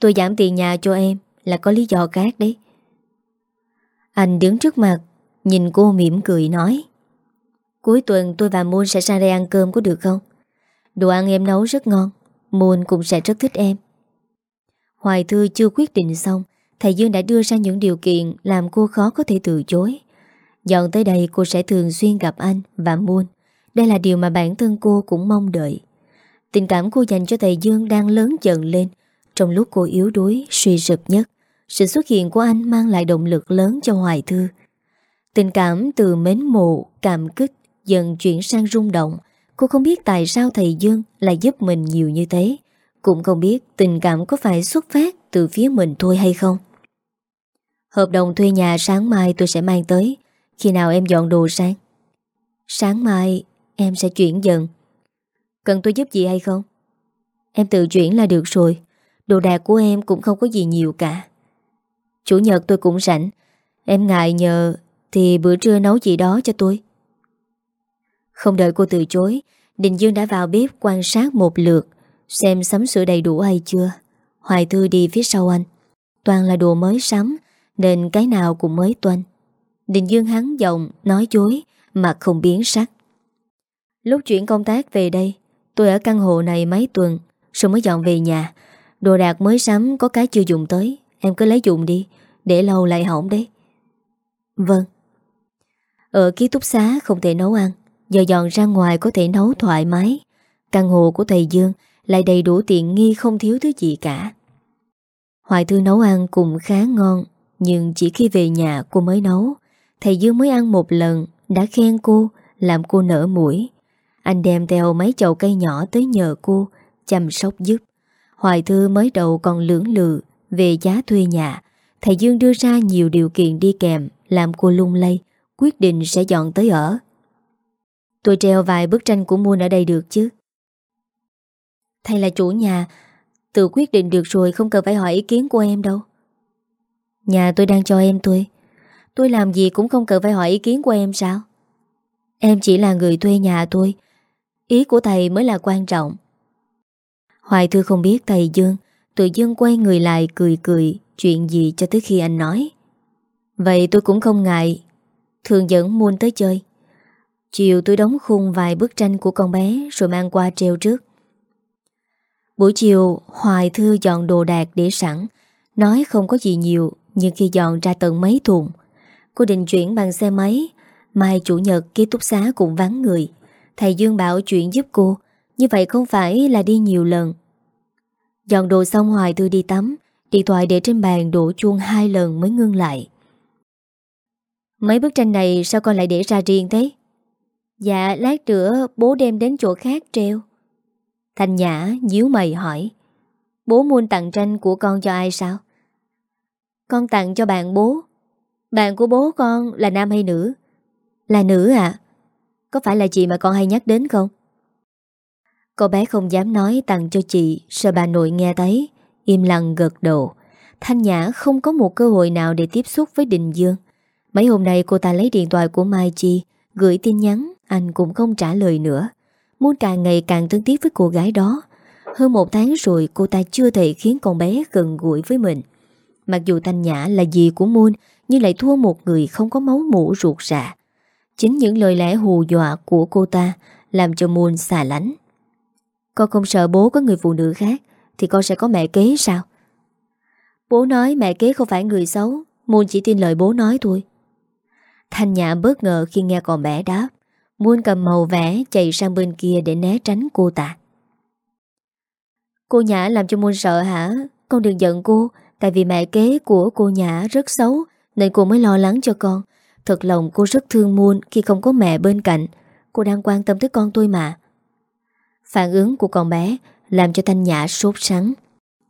Tôi giảm tiền nhà cho em, là có lý do khác đấy. Anh đứng trước mặt, nhìn cô mỉm cười nói Cuối tuần tôi và Moon sẽ sang đây ăn cơm có được không? Đồ ăn em nấu rất ngon, Moon cũng sẽ rất thích em Hoài Thư chưa quyết định xong Thầy Dương đã đưa ra những điều kiện Làm cô khó có thể từ chối. Dọn tới đây cô sẽ thường xuyên gặp anh Và Moon. Đây là điều mà bản thân cô cũng mong đợi. Tình cảm cô dành cho thầy Dương đang lớn dần lên Trong lúc cô yếu đuối, suy sụp nhất. Sự xuất hiện của anh mang lại động lực lớn cho Hoài Thư. Tình cảm từ mến mộ, cảm kích Dần chuyển sang rung động. Cô không biết tại sao thầy Dương lại giúp mình nhiều như thế cũng không biết tình cảm có phải xuất phát từ phía mình thôi hay không. Hợp đồng thuê nhà sáng mai tôi sẽ mang tới. Khi nào em dọn đồ sang? Sáng mai em sẽ chuyển dần. Cần tôi giúp gì hay không? Em tự chuyển là được rồi. Đồ đạc của em cũng không có gì nhiều cả. Chủ nhật tôi cũng rảnh. Em ngại nhờ thì bữa trưa nấu gì đó cho tôi. Không đợi cô từ chối, Đình Dương đã vào bếp quan sát một lượt Xem sắm sửa đầy đủ hay chưa? Hoài Thư đi phía sau anh. Toàn là đồ mới sắm, Nên cái nào cũng mới toanh. Đình Dương hắn giọng nói chối Mà không biến sắc. Lúc chuyển công tác về đây, Tôi ở căn hộ này mấy tuần, Rồi mới dọn về nhà. Đồ đạc mới sắm có cái chưa dùng tới, Em cứ lấy dùng đi, Để lâu lại hỏng đấy. Vâng. Ở ký túc xá không thể nấu ăn, Giờ dọn ra ngoài có thể nấu thoải mái. Căn hộ của thầy Dương lại đầy đủ tiện nghi không thiếu thứ gì cả. Hoài Thư nấu ăn cũng khá ngon, Nhưng chỉ khi về nhà cô mới nấu. Thầy Dương mới ăn một lần, Đã khen cô, Làm cô nở mũi. Anh đem theo mấy chậu cây nhỏ tới nhờ cô, Chăm sóc giúp. Hoài Thư mới đầu còn lưỡng lự, Về giá thuê nhà. Thầy Dương đưa ra nhiều điều kiện đi kèm, Làm cô lung lay, Quyết định sẽ dọn tới ở. Tôi treo vài bức tranh của Moon ở đây được chứ? Thầy là chủ nhà. Tự quyết định được rồi, không cần phải hỏi ý kiến của em đâu. Nhà tôi đang cho em thuê. Tôi làm gì cũng không cần phải hỏi ý kiến của em sao? Em chỉ là người thuê nhà tôi Ý của thầy mới là quan trọng. Hoài Thư không biết thầy Dương. Tự Dương quay người lại cười cười, Chuyện gì cho tới khi anh nói. Vậy tôi cũng không ngại. Thường dẫn muôn tới chơi. Chiều tôi đóng khung vài bức tranh của con bé Rồi mang qua treo trước. Buổi chiều, Hoài Thư dọn đồ đạc để sẵn. Nói không có gì nhiều, Nhưng khi dọn ra tận mấy thùng. Cô định chuyển bằng xe máy. Mai chủ nhật ký túc xá cũng vắng người. Thầy Dương bảo chuyển giúp cô. Như vậy không phải là đi nhiều lần. Dọn đồ xong, Hoài Thư đi tắm. Điện thoại để trên bàn đổ chuông hai lần mới ngưng lại. Mấy bức tranh này sao con lại để ra riêng thế? Dạ lát nữa bố đem đến chỗ khác treo. Thanh Nhã nhíu mày hỏi, Bố muôn tặng tranh của con cho ai sao? Con tặng cho bạn bố Bạn của bố con là nam hay nữ? Là nữ à? Có phải là chị mà con hay nhắc đến không? Cô bé không dám nói tặng cho chị, Sợ bà nội nghe thấy, Im lặng gật đầu Thanh Nhã không có một cơ hội nào để tiếp xúc với Đình Dương Mấy hôm nay cô ta lấy điện thoại của Mai Chi, Gửi tin nhắn, Anh cũng không trả lời nữa Muốn càng ngày càng thân thiết với cô gái đó. Hơn một tháng rồi, cô ta chưa thể khiến con bé gần gũi với mình. Mặc dù Thanh Nhã là gì của Moon, Nhưng lại thua một người không có máu mũ ruột rạ. Chính những lời lẽ hù dọa của cô ta Làm cho Moon xà lánh. Con không sợ bố có người phụ nữ khác, Thì con sẽ có mẹ kế sao? Bố nói mẹ kế không phải người xấu, Moon chỉ tin lời bố nói thôi. Thanh Nhã bất ngờ khi nghe con bé đáp. Muôn cầm màu vẽ chạy sang bên kia để né tránh cô ta. Cô Nhã làm cho Muôn sợ hả? Con đừng giận cô, tại vì mẹ kế của cô Nhã rất xấu nên cô mới lo lắng cho con. Thật lòng cô rất thương Muôn khi không có mẹ bên cạnh. Cô đang quan tâm tới con tôi mà. Phản ứng của con bé Làm cho Thanh Nhã sốt sắng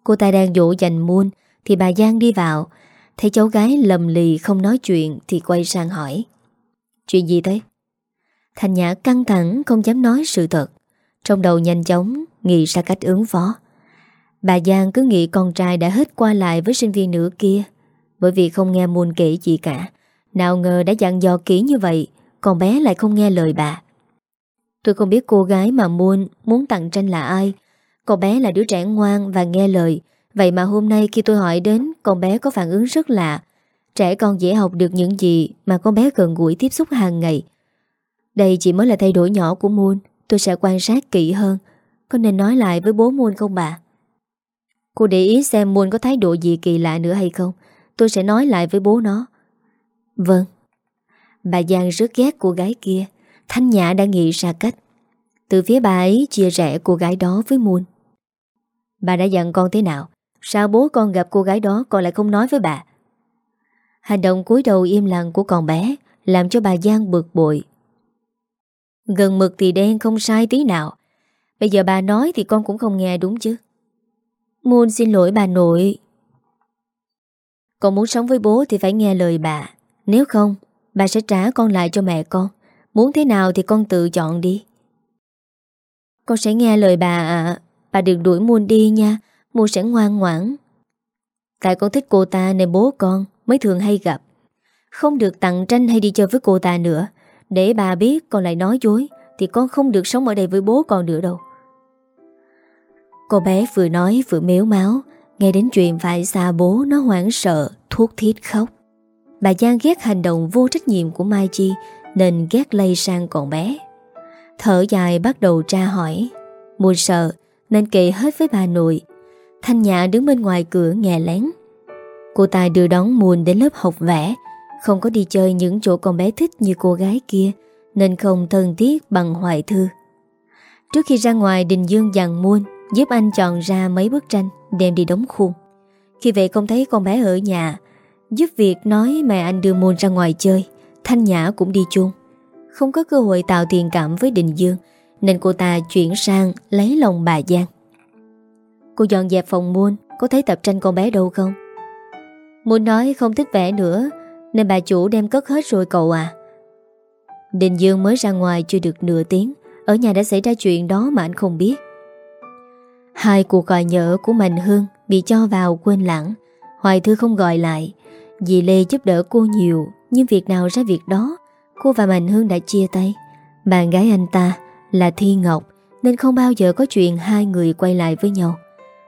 Cô ta đang dỗ dành muôn Thì bà Giang đi vào Thấy cháu gái lầm lì không nói chuyện Thì quay sang hỏi Chuyện gì thế? Thanh Nhã căng thẳng, không dám nói sự thật. Trong đầu nhanh chóng, Nghĩ ra cách ứng phó. Bà Giang cứ nghĩ con trai đã hết qua lại Với sinh viên nữ kia. Bởi vì không nghe muôn kể gì cả. Nào ngờ đã dặn dò kỹ như vậy, Con bé lại không nghe lời bà. Tôi không biết cô gái mà muôn Muốn tặng tranh là ai. Con bé là đứa trẻ ngoan và nghe lời. Vậy mà hôm nay khi tôi hỏi đến, Con bé có phản ứng rất lạ. Trẻ con dễ học được những gì Mà con bé gần gũi tiếp xúc hàng ngày. Đây chỉ mới là thay đổi nhỏ của Moon. Tôi sẽ quan sát kỹ hơn. Có nên nói lại với bố Moon không bà? Cô để ý xem Moon có thái độ gì kỳ lạ nữa hay không. Tôi sẽ nói lại với bố nó. Vâng. Bà Giang rất ghét cô gái kia. Thanh Nhã đã nghĩ ra cách. Từ phía bà ấy chia rẽ cô gái đó với Moon. Bà đã dặn con thế nào? Sao bố con gặp cô gái đó Con lại không nói với bà? Hành động cúi đầu im lặng của con bé Làm cho bà Giang bực bội. Gần mực thì đen không sai tí nào. Bây giờ bà nói thì con cũng không nghe đúng chứ. Muôn xin lỗi bà nội. Con muốn sống với bố thì phải nghe lời bà. Nếu không, Bà sẽ trả con lại cho mẹ con. Muốn thế nào thì con tự chọn đi. Con sẽ nghe lời bà ạ. Bà đừng đuổi muôn đi nha. Muôn sẽ ngoan ngoãn. Tại con thích cô ta nên bố con Mới thường hay gặp. Không được tặng tranh hay đi chơi với cô ta nữa. Để bà biết con lại nói dối Thì con không được sống ở đây với bố con nữa đâu. Cô bé vừa nói vừa méo máu Nghe đến chuyện phải xa bố Nó hoảng sợ, thuốc thiết khóc. Bà Giang ghét hành động vô trách nhiệm của Mai Chi Nên ghét lây sang con bé. Thở dài bắt đầu tra hỏi Mùi sợ Nên kệ hết với bà nội. Thanh Nhã đứng bên ngoài cửa nghe lén. Cô ta đưa đón Muôn đến lớp học vẽ không có đi chơi những chỗ con bé thích như cô gái kia, Nên không thân thiết bằng hoài thư. Trước khi ra ngoài, Đình Dương dặn Muôn, Giúp anh chọn ra mấy bức tranh, Đem đi đóng khuôn. Khi về không thấy con bé ở nhà, Giúp việc nói mẹ anh đưa Muôn ra ngoài chơi, Thanh Nhã cũng đi chung Không có cơ hội tạo tiền cảm với Đình Dương, Nên cô ta chuyển sang lấy lòng bà Giang. Cô dọn dẹp phòng Muôn, Có thấy tập tranh con bé đâu không? Muôn nói không thích vẽ nữa nên bà chủ đem cất hết rồi cậu à. Đình Dương mới ra ngoài chưa được nửa tiếng. Ở nhà đã xảy ra chuyện đó mà anh không biết. Hai cuộc gọi nhỡ của Mạnh Hương Bị cho vào quên lãng. Hoài Thư không gọi lại. Dì Lê giúp đỡ cô nhiều, Nhưng việc nào ra việc đó, Cô và Mạnh Hương đã chia tay. Bạn gái anh ta là Thi Ngọc, Nên không bao giờ có chuyện hai người quay lại với nhau.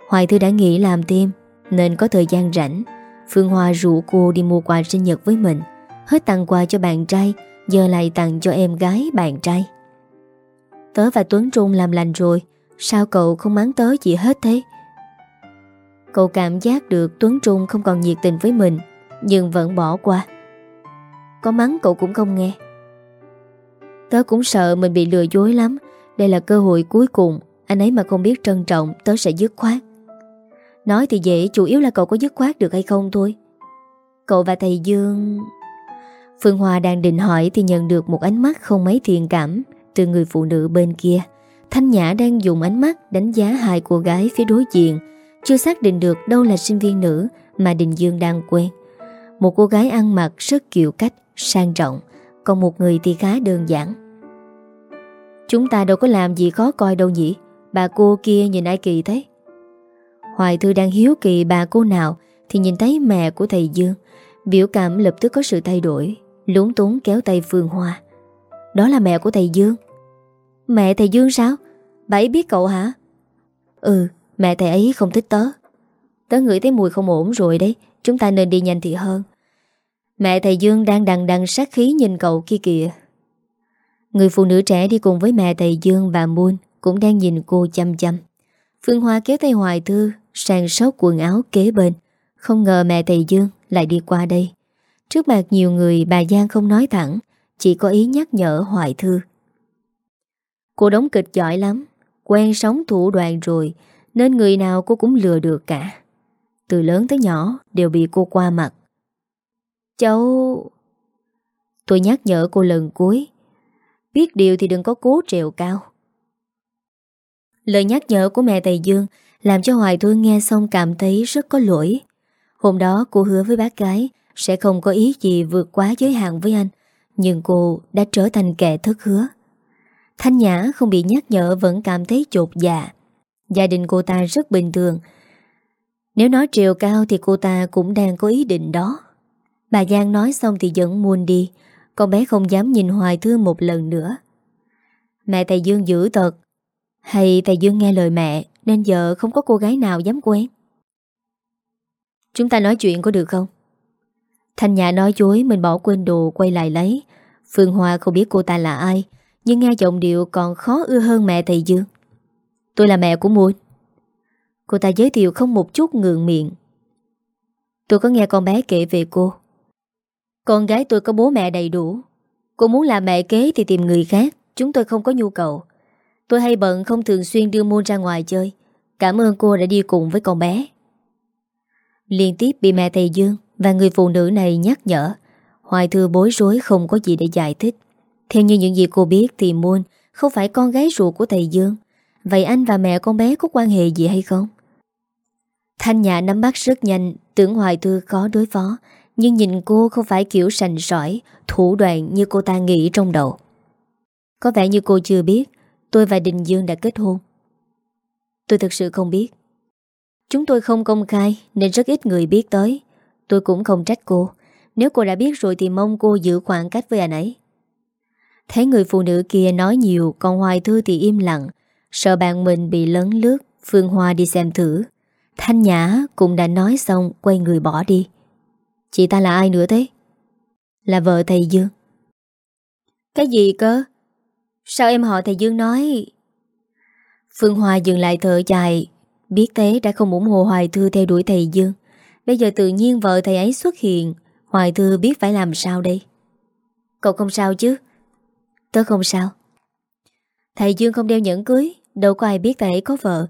Hoài Thư đã nghỉ làm thêm, Nên có thời gian rảnh. Phương Hoa rủ cô đi mua quà sinh nhật với mình. Hết tặng quà cho bạn trai, Giờ lại tặng cho em gái bạn trai. Tớ và Tuấn Trung làm lành rồi, Sao cậu không mắng tớ gì hết thế? Cậu cảm giác được Tuấn Trung không còn nhiệt tình với mình, Nhưng vẫn bỏ qua. Có mắng cậu cũng không nghe. Tớ cũng sợ mình bị lừa dối lắm. Đây là cơ hội cuối cùng, Anh ấy mà không biết trân trọng, Tớ sẽ dứt khoát. Nói thì dễ, chủ yếu là cậu có dứt khoát được hay không thôi. Cậu và thầy Dương Phương Hoa đang định hỏi Thì nhận được một ánh mắt không mấy thiện cảm Từ người phụ nữ bên kia. Thanh Nhã đang dùng ánh mắt đánh giá hai cô gái phía đối diện. Chưa xác định được đâu là sinh viên nữ Mà Đình Dương đang quen. Một cô gái ăn mặc rất kiểu cách, Sang trọng. Còn một người thì khá đơn giản. Chúng ta đâu có làm gì khó coi đâu nhỉ? Bà cô kia nhìn ai kỳ thế? Hoài Thư đang hiếu kỳ bà cô nào Thì nhìn thấy mẹ của thầy Dương. Biểu cảm lập tức có sự thay đổi, Lúng túng kéo tay Phương Hoa. Đó là mẹ của thầy Dương. Mẹ thầy Dương sao? Bà ấy biết cậu hả? Ừ mẹ thầy ấy không thích tớ. Tớ ngửi thấy mùi không ổn rồi đấy, Chúng ta nên đi nhanh thì hơn. Mẹ thầy Dương đang đằng đằng sát khí nhìn cậu kia kìa. Người phụ nữ trẻ đi cùng với mẹ thầy Dương và Moon Cũng đang nhìn cô chăm chăm. Phương Hoa kéo tay Hoài Thư Sang sóc quần áo kế bên. Không ngờ mẹ thầy Dương lại đi qua đây. Trước mặt nhiều người, bà Giang không nói thẳng, Chỉ có ý nhắc nhở Hoài Thư. Cô đóng kịch giỏi lắm, Quen sống thủ đoạn rồi, Nên người nào cô cũng lừa được cả. Từ lớn tới nhỏ Đều bị cô qua mặt. Cháu Tôi nhắc nhở cô lần cuối, Biết điều thì đừng có cố trèo cao. Lời nhắc nhở của mẹ Tây Dương làm cho Hoài Thương nghe xong cảm thấy rất có lỗi. Hôm đó cô hứa với bác gái sẽ không có ý gì vượt quá giới hạn với anh, nhưng cô đã trở thành kẻ thất hứa. Thanh Nhã không bị nhắc nhở vẫn cảm thấy chột dạ. Gia đình cô ta rất bình thường. Nếu nói triều cao thì cô ta cũng đang có ý định đó. Bà Giang nói xong thì dẫn muôn đi, con bé không dám nhìn Hoài Thương một lần nữa. Mẹ thầy Dương giữ tật, hay thầy Dương nghe lời mẹ nên giờ không có cô gái nào dám quen. Chúng ta nói chuyện có được không? Thanh Nhã nói dối mình bỏ quên đồ quay lại lấy. Phương Hoa không biết cô ta là ai, nhưng nghe giọng điệu còn khó ưa hơn mẹ thầy Dương. Tôi là mẹ của Muôn. Cô ta giới thiệu không một chút ngượng miệng. Tôi có nghe con bé kể về cô. Con gái tôi có bố mẹ đầy đủ. Cô muốn làm mẹ kế thì tìm người khác. Chúng tôi không có nhu cầu. Tôi hay bận không thường xuyên đưa Môn ra ngoài chơi. Cảm ơn cô đã đi cùng với con bé. Liên tiếp bị mẹ thầy Dương và người phụ nữ này nhắc nhở. Hoài Thư bối rối không có gì để giải thích. Theo như những gì cô biết thì Môn không phải con gái ruột của thầy Dương. Vậy anh và mẹ con bé có quan hệ gì hay không? Thanh Nhã nắm bắt rất nhanh, tưởng Hoài Thư khó đối phó, nhưng nhìn cô không phải kiểu sành sỏi, thủ đoạn như cô ta nghĩ trong đầu. Có vẻ như cô chưa biết, tôi và Đình Dương đã kết hôn. Tôi thực sự không biết. Chúng tôi không công khai nên rất ít người biết tới. Tôi cũng không trách cô. Nếu cô đã biết rồi thì mong cô giữ khoảng cách với anh ấy. Thấy người phụ nữ kia nói nhiều, Còn Hoài Thư thì im lặng Sợ bạn mình bị lấn lướt, Phương Hoa đi xem thử Thanh Nhã cũng đã nói xong, Quay người bỏ đi Chị ta là ai nữa thế Là vợ thầy Dương Cái gì cơ Sao em họ thầy Dương nói? Phương Hoa dừng lại thở dài. Biết thế đã không ủng hộ Hoài Thư theo đuổi thầy Dương. Bây giờ tự nhiên vợ thầy ấy xuất hiện. Hoài Thư biết phải làm sao đây? Cậu không sao chứ? Tớ không sao. Thầy Dương không đeo nhẫn cưới. Đâu có ai biết thầy ấy có vợ.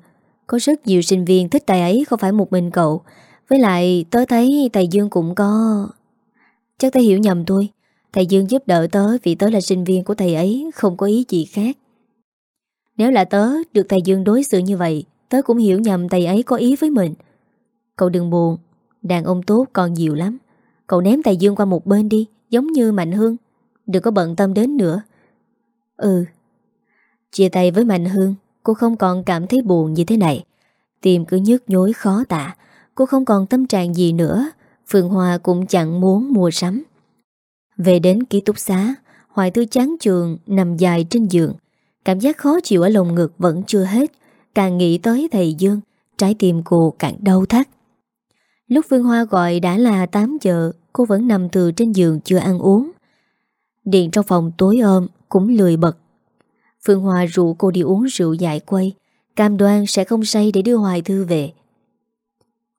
Có rất nhiều sinh viên thích thầy ấy, không phải một mình cậu. Với lại tớ thấy thầy Dương cũng có Chắc tớ hiểu nhầm tôi Thầy Dương giúp đỡ tớ vì tớ là sinh viên của thầy ấy, Không có ý gì khác. Nếu là tớ, được thầy Dương đối xử như vậy, Tớ cũng hiểu nhầm thầy ấy có ý với mình. Cậu đừng buồn, Đàn ông tốt còn nhiều lắm. Cậu ném thầy Dương qua một bên đi, Giống như Mạnh Hương. Đừng có bận tâm đến nữa. Ừ. Chia tay với Mạnh Hương, Cô không còn cảm thấy buồn như thế này. Tim cứ nhức nhối khó tạ Cô không còn tâm trạng gì nữa. Phương Hoa cũng chẳng muốn mua sắm. Về đến ký túc xá Hoài Thư chán trường Nằm dài trên giường. Cảm giác khó chịu ở lồng ngực vẫn chưa hết. Càng nghĩ tới thầy Dương Trái tim cô càng đau thắt. Lúc Phương Hoa gọi đã là 8 giờ Cô vẫn nằm từ trên giường chưa ăn uống. Điện trong phòng tối ôm cũng lười bật. Phương Hoa rủ cô đi uống rượu dại quay, cam đoan sẽ không say để đưa Hoài Thư về.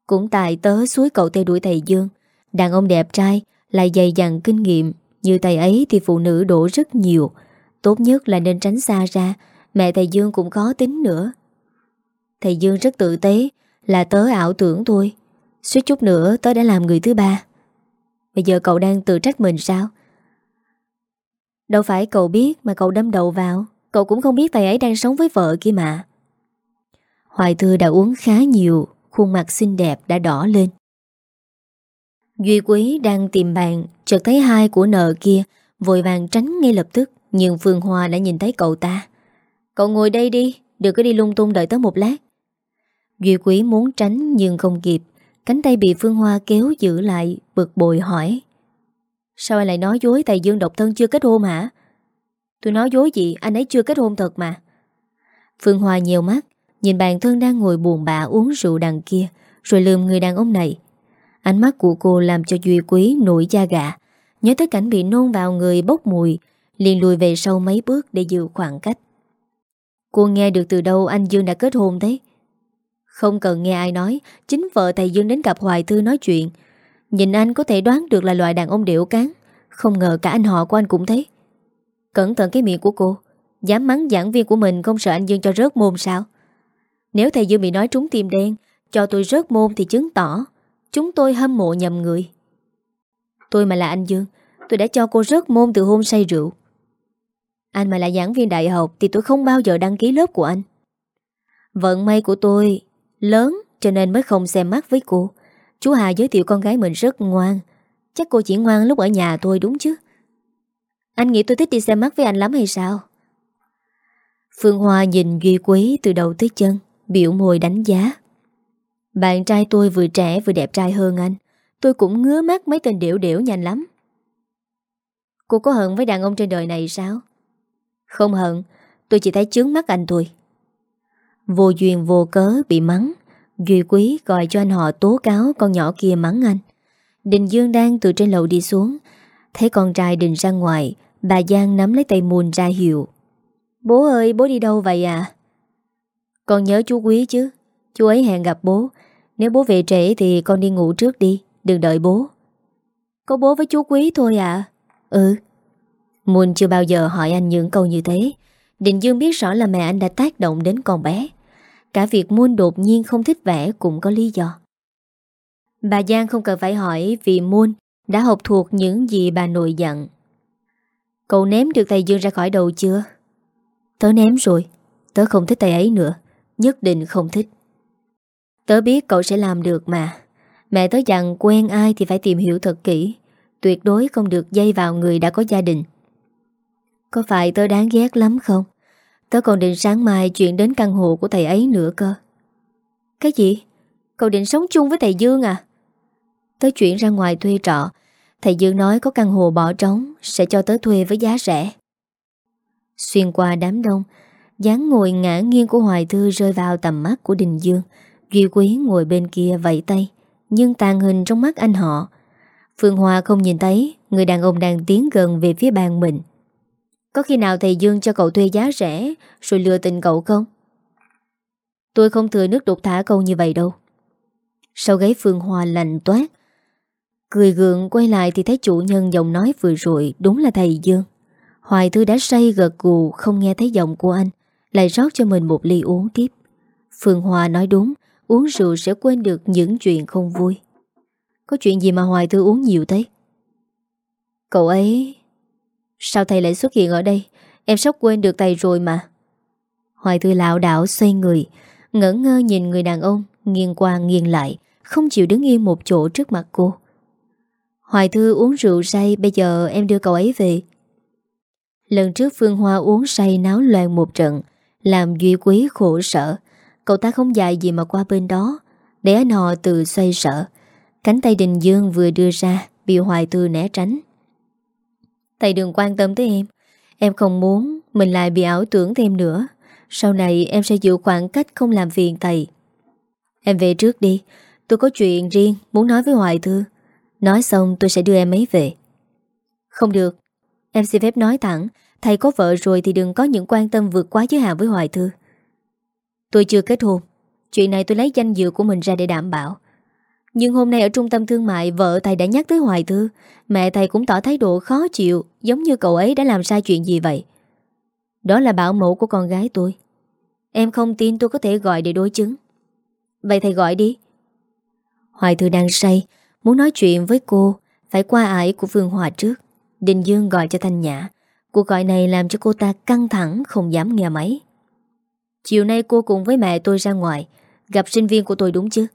Cũng tại tớ suối cậu theo đuổi thầy Dương, đàn ông đẹp trai lại dày dặn kinh nghiệm, như thầy ấy thì phụ nữ đổ rất nhiều, tốt nhất là nên tránh xa ra, mẹ thầy Dương cũng khó tính nữa. Thầy Dương rất tự tế, là tớ ảo tưởng thôi, suýt chút nữa tớ đã làm người thứ ba. Bây giờ cậu đang tự trách mình sao? Đâu phải cậu biết mà cậu đâm đầu vào Cậu cũng không biết thầy ấy đang sống với vợ kia mà Hoài Thư đã uống khá nhiều Khuôn mặt xinh đẹp đã đỏ lên Duy Quý đang tìm bàn Chợt thấy hai của nợ kia Vội vàng tránh ngay lập tức Nhưng Phương Hoa đã nhìn thấy cậu ta Cậu ngồi đây đi Đừng có đi lung tung đợi tới một lát Duy Quý muốn tránh nhưng không kịp Cánh tay bị Phương Hoa kéo giữ lại Bực bội hỏi Sao anh lại nói dối tại Dương độc thân chưa kết hôn hả? Tôi nói dối gì anh ấy chưa kết hôn thật mà. Phương Hoa nhiều mắt, nhìn bạn thân đang ngồi buồn bã uống rượu đằng kia, rồi lườm người đàn ông này. Ánh mắt của cô làm cho Duy Quý nổi da gà, nhớ tới cảnh bị nôn vào người bốc mùi, liền lùi về sau mấy bước để giữ khoảng cách. Cô nghe được từ đâu anh Dương đã kết hôn thế? Không cần nghe ai nói, chính vợ thầy Dương đến gặp Hoài Thư nói chuyện, Nhìn anh có thể đoán được là loại đàn ông điệu cán Không ngờ cả anh họ của anh cũng thế Cẩn thận cái miệng của cô Dám mắng giảng viên của mình không sợ anh Dương cho rớt môn sao Nếu thầy Dương bị nói trúng tim đen Cho tôi rớt môn thì chứng tỏ Chúng tôi hâm mộ nhầm người Tôi mà là anh Dương Tôi đã cho cô rớt môn từ hôm say rượu Anh mà là giảng viên đại học Thì tôi không bao giờ đăng ký lớp của anh Vận may của tôi lớn cho nên mới không xem mắt với cô. Chú Hà giới thiệu con gái mình rất ngoan. Chắc cô chỉ ngoan lúc ở nhà tôi đúng chứ? Anh nghĩ tôi thích đi xem mắt với anh lắm hay sao? Phương Hoa nhìn Duy Quý từ đầu tới chân, biểu môi đánh giá. Bạn trai tôi vừa trẻ vừa đẹp trai hơn anh. Tôi cũng ngứa mắt mấy tên điểu điểu nhanh lắm. Cô có hận với đàn ông trên đời này sao? Không hận, tôi chỉ thấy chướng mắt anh thôi. Vô duyên vô cớ bị mắng, Duy Quý gọi cho anh họ tố cáo con nhỏ kia mắng anh. Đình Dương đang từ trên lầu đi xuống, thấy con trai đình ra ngoài, bà Giang nắm lấy tay muôn ra hiệu. Bố ơi, bố đi đâu vậy à? Con nhớ chú Quý chứ, chú ấy hẹn gặp bố. Nếu bố về trễ thì con đi ngủ trước đi, đừng đợi bố. Có bố với chú Quý thôi à? Ừ. Muôn chưa bao giờ hỏi anh những câu như thế. Định Dương biết rõ là mẹ anh đã tác động đến con bé. Cả việc Muôn đột nhiên không thích vẽ cũng có lý do. Bà Giang không cần phải hỏi vì Muôn đã học thuộc những gì bà nội dặn. Cậu ném được thầy Dương ra khỏi đầu chưa? Tớ ném rồi. Tớ không thích thầy ấy nữa. Nhất định không thích. Tớ biết cậu sẽ làm được mà. Mẹ tớ dặn quen ai thì phải tìm hiểu thật kỹ. Tuyệt đối không được dây vào người đã có gia đình. Có phải tớ đáng ghét lắm không? Tớ còn định sáng mai chuyện đến căn hộ của thầy ấy nữa cơ. Cái gì? Cậu định sống chung với thầy Dương à? Tớ chuyển ra ngoài thuê trọ. Thầy Dương nói có căn hộ bỏ trống sẽ cho tớ thuê với giá rẻ. Xuyên qua đám đông, dáng ngồi ngã nghiêng của Hoài Thư rơi vào tầm mắt của Đình Dương. Duy Quý ngồi bên kia vẫy tay, nhưng tàn hình trong mắt anh họ. Phương Hoa không nhìn thấy người đàn ông đang tiến gần về phía bàn mình. Có khi nào thầy Dương cho cậu thuê giá rẻ Rồi lừa tình cậu không? Tôi không thừa nước đục thả câu như vậy đâu. Sau gáy Phương Hoa lạnh toát. Cười gượng quay lại thì thấy chủ nhân giọng nói vừa rồi Đúng là thầy Dương. Hoài Thư đã say gật gù Không nghe thấy giọng của anh Lại rót cho mình một ly uống tiếp. Phương Hoa nói đúng Uống rượu sẽ quên được những chuyện không vui. Có chuyện gì mà Hoài Thư uống nhiều thế? Cậu ấy, Sao thầy lại xuất hiện ở đây? Em sắp quên được thầy rồi mà. Hoài Thư lão đảo xoay người, Ngỡ ngơ nhìn người đàn ông Nghiêng qua nghiêng lại, Không chịu đứng yên một chỗ trước mặt cô. Hoài Thư uống rượu say, Bây giờ em đưa cậu ấy về. Lần trước Phương Hoa uống say náo loạn một trận, Làm Duy Quý khổ sở Cậu ta không dài gì mà qua bên đó. Để anh họ từ xoay sở. Cánh tay Đình Dương vừa đưa ra, Bị Hoài Thư né tránh. Thầy đừng quan tâm tới em. Em không muốn mình lại bị ảo tưởng thêm nữa. Sau này em sẽ giữ khoảng cách không làm phiền thầy. Em về trước đi. Tôi có chuyện riêng muốn nói với Hoài Thư. Nói xong tôi sẽ đưa em ấy về. Không được. Em xin phép nói thẳng. Thầy có vợ rồi thì đừng có những quan tâm vượt quá giới hạn với Hoài Thư. Tôi chưa kết hôn. Chuyện này tôi lấy danh dự của mình ra để đảm bảo. Nhưng hôm nay ở trung tâm thương mại, Vợ thầy đã nhắc tới Hoài Thư. Mẹ thầy cũng tỏ thái độ khó chịu, Giống như cậu ấy đã làm sai chuyện gì vậy. Đó là bảo mẫu của con gái tôi. Em không tin tôi có thể gọi để đối chứng. Vậy thầy gọi đi. Hoài Thư đang say, Muốn nói chuyện với cô, Phải qua ải của Phương Hòa trước. Đình Dương gọi cho Thanh Nhã. Cuộc gọi này làm cho cô ta căng thẳng, Không dám nghe máy. Chiều nay cô cùng với mẹ tôi ra ngoài Gặp sinh viên của tôi đúng chứ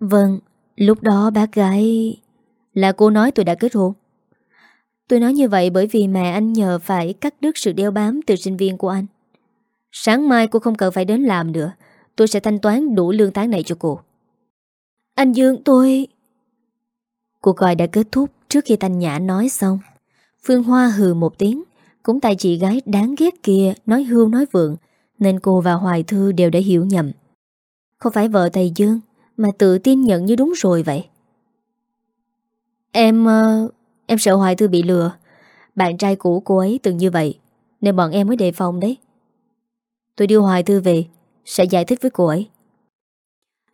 Vâng, lúc đó bác gái... Là cô nói tôi đã kết hôn. Tôi nói như vậy bởi vì mẹ anh nhờ phải cắt đứt sự đeo bám từ sinh viên của anh. Sáng mai cô không cần phải đến làm nữa. Tôi sẽ thanh toán đủ lương tháng này cho cô. Anh Dương tôi... Cuộc gọi đã kết thúc trước khi Thanh Nhã nói xong. Phương Hoa hừ một tiếng. Cũng tại chị gái đáng ghét kia nói hưu nói vượng. Nên cô và Hoài Thư đều đã hiểu nhầm. Không phải vợ thầy Dương, mà tự tin nhận như đúng rồi vậy. Em... Ờ, em sợ Hoài Thư bị lừa. Bạn trai cũ cô ấy từng như vậy, Nên bọn em mới đề phòng đấy. Tôi đưa Hoài Thư về, Sẽ giải thích với cô ấy.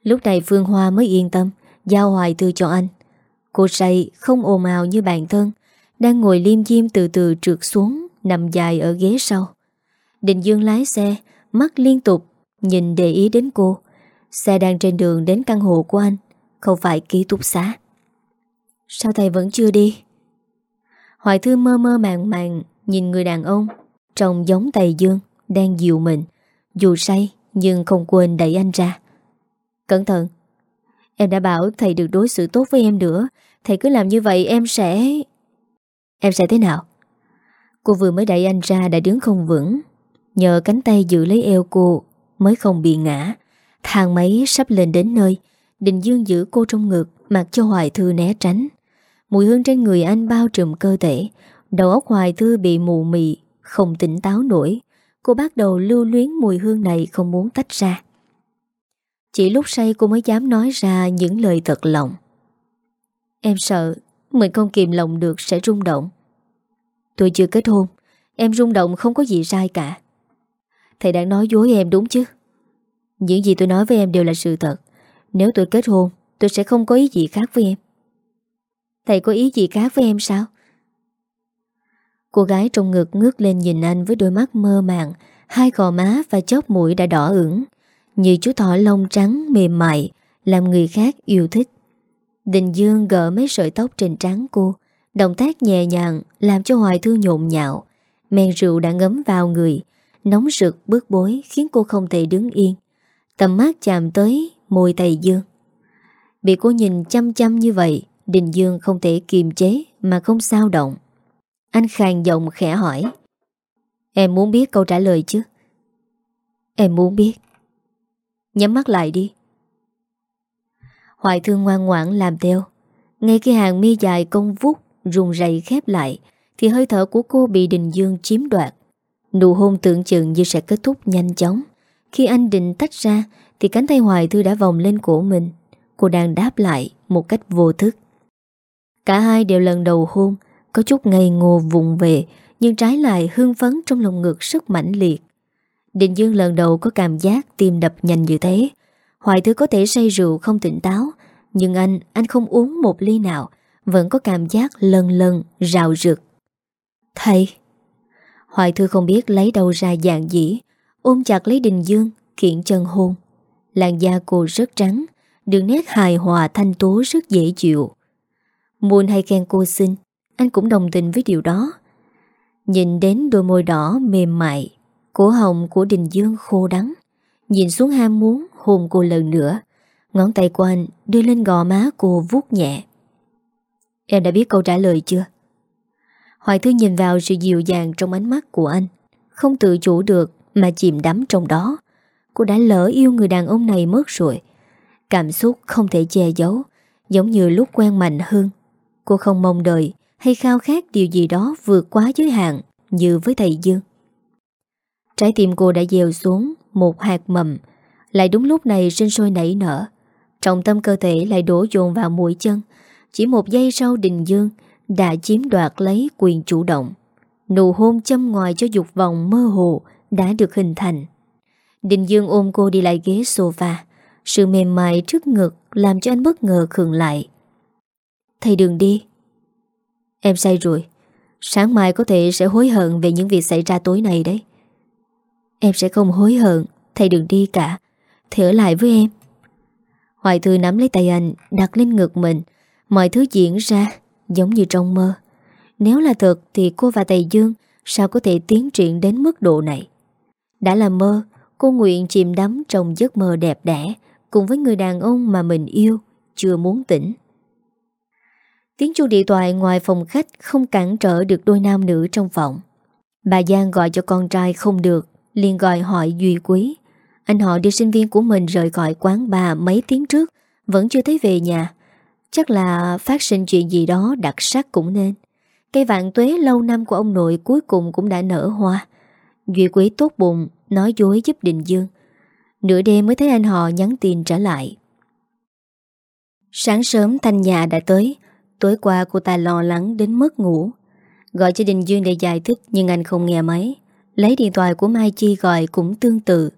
Lúc này Phương Hoa mới yên tâm, Giao Hoài Thư cho anh. Cô say không ồn ào như bạn thân, Đang ngồi liêm diêm từ từ trượt xuống Nằm dài ở ghế sau. Định Dương lái xe Mắt liên tục, Nhìn để ý đến cô. Xe đang trên đường đến căn hộ của anh, Không phải ký túc xá. Sao thầy vẫn chưa đi? Hoài Thư mơ mơ màng màng Nhìn người đàn ông, Trông giống Tây Dương, Đang dịu mình. Dù say, Nhưng không quên đẩy anh ra. Cẩn thận, Em đã bảo thầy được đối xử tốt với em nữa. Thầy cứ làm như vậy em sẽ Em sẽ thế nào? Cô vừa mới đẩy anh ra đã đứng không vững. Nhờ cánh tay giữ lấy eo cô Mới không bị ngã. Thang máy sắp lên đến nơi, Đình Dương giữ cô trong ngực, Mặc cho Hoài Thư né tránh. Mùi hương trên người anh bao trùm cơ thể. Đầu óc Hoài Thư bị mù mị, Không tỉnh táo nổi. Cô bắt đầu lưu luyến mùi hương này Không muốn tách ra. Chỉ lúc say cô mới dám nói ra Những lời thật lòng. Em sợ Mình không kìm lòng được sẽ rung động. Tôi chưa kết hôn, Em rung động không có gì sai cả. Thầy đang nói dối em đúng chứ? Những gì tôi nói với em đều là sự thật. Nếu tôi kết hôn, Tôi sẽ không có ý gì khác với em. Thầy có ý gì khác với em sao? Cô gái trong ngực ngước lên nhìn anh Với đôi mắt mơ màng. Hai gò má và chóp mũi đã đỏ ửng, Như chú thỏ lông trắng mềm mại, Làm người khác yêu thích. Đình Dương gỡ mấy sợi tóc trên trán cô, Động tác nhẹ nhàng Làm cho Hoài Thư nhộn nhạo. Men rượu đã ngấm vào người Nóng rực bước bối Khiến cô không thể đứng yên. Tầm mắt chạm tới môi tay Dương. Bị cô nhìn chăm chăm như vậy, Đình Dương không thể kiềm chế Mà không sao động. Anh khàn giọng khẽ hỏi. Em muốn biết câu trả lời chứ? Em muốn biết. Nhắm mắt lại đi. Hoài thương ngoan ngoãn làm theo. Ngay khi hàng mi dài công vút Rùng rầy khép lại, Thì hơi thở của cô bị Đình Dương chiếm đoạt. Nụ hôn tưởng chừng như sẽ kết thúc nhanh chóng. Khi anh định tách ra Thì cánh tay Hoài Thư đã vòng lên cổ mình. Cô đang đáp lại một cách vô thức. Cả hai đều lần đầu hôn Có chút ngây ngô vụng về Nhưng trái lại hương phấn trong lòng ngực rất mãnh liệt. Định Dương lần đầu có cảm giác tim đập nhanh như thế. Hoài Thư có thể say rượu không tỉnh táo Nhưng anh, anh không uống một ly nào Vẫn có cảm giác lần lần rào rực. Thầy! Hoài Thư không biết lấy đâu ra dạng dĩ, Ôm chặt lấy Đình Dương, Kiện chân hôn. Làn da cô rất trắng Đường nét hài hòa thanh tố rất dễ chịu. Muôn hay khen cô xinh, Anh cũng đồng tình với điều đó. Nhìn đến đôi môi đỏ mềm mại, Cổ hồng của Đình Dương khô đắng. Nhìn xuống ham muốn, hôn cô lần nữa. Ngón tay của anh đưa lên gò má cô vuốt nhẹ. Em đã biết câu trả lời chưa? Hoài Thư nhìn vào sự dịu dàng trong ánh mắt của anh Không tự chủ được mà chìm đắm trong đó Cô đã lỡ yêu người đàn ông này mất rồi Cảm xúc không thể che giấu Giống như lúc quen Mạnh hơn Cô không mong đợi hay khao khát điều gì đó vượt quá giới hạn như với thầy Dương. Trái tim cô đã dèo xuống một hạt mầm, lại đúng lúc này sinh sôi nảy nở. Trọng tâm cơ thể lại đổ dồn vào mũi chân. Chỉ một giây sau Đình Dương đã chiếm đoạt lấy quyền chủ động. Nụ hôn châm ngoài cho dục vọng mơ hồ đã được hình thành. Đình Dương ôm cô đi lại ghế sofa. Sự mềm mại trước ngực làm cho anh bất ngờ khường lại. Thầy đừng đi Em say rồi Sáng mai có thể sẽ hối hận về những việc xảy ra tối nay đấy Em sẽ không hối hận Thầy đừng đi cả Thầy ở lại với em Hoài Thư nắm lấy tay anh, Đặt lên ngực mình Mọi thứ diễn ra giống như trong mơ Nếu là thật thì cô và tài Dương Sao có thể tiến triển đến mức độ này Đã là mơ Cô nguyện chìm đắm trong giấc mơ đẹp đẽ Cùng với người đàn ông mà mình yêu Chưa muốn tỉnh Tiếng chuông điện thoại ngoài phòng khách không cản trở được đôi nam nữ trong phòng. Bà Giang gọi cho con trai không được, liền gọi hỏi Duy Quý. Anh họ đi sinh viên của mình rời khỏi quán bà mấy tiếng trước, vẫn chưa thấy về nhà. Chắc là phát sinh chuyện gì đó đặc sắc cũng nên. Cây vạn tuế lâu năm của ông nội cuối cùng cũng đã nở hoa. Duy Quý tốt bụng, nói dối giúp Đình Dương. Nửa đêm mới thấy anh họ nhắn tin trả lại. Sáng sớm Thanh nhà đã tới, Tối qua cô ta lo lắng đến mất ngủ Gọi cho Đình Dương để giải thích Nhưng anh không nghe máy Lấy điện thoại của Mai Chi gọi cũng tương tự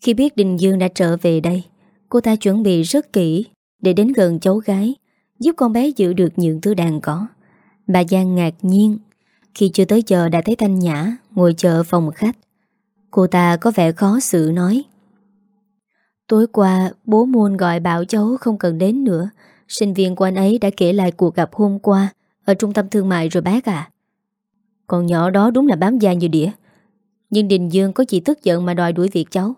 Khi biết Đình Dương đã trở về đây Cô ta chuẩn bị rất kỹ Để đến gần cháu gái Giúp con bé giữ được những thứ đang có. Bà Giang ngạc nhiên, Khi chưa tới giờ đã thấy Thanh Nhã Ngồi chờ phòng khách. Cô ta có vẻ khó xử nói, Tối qua bố môn gọi bảo cháu không cần đến nữa. Sinh viên của anh ấy đã kể lại cuộc gặp hôm qua Ở trung tâm thương mại rồi bác à Con nhỏ đó đúng là bám da như đĩa. Nhưng Đình Dương có chỉ tức giận mà đòi đuổi việc cháu.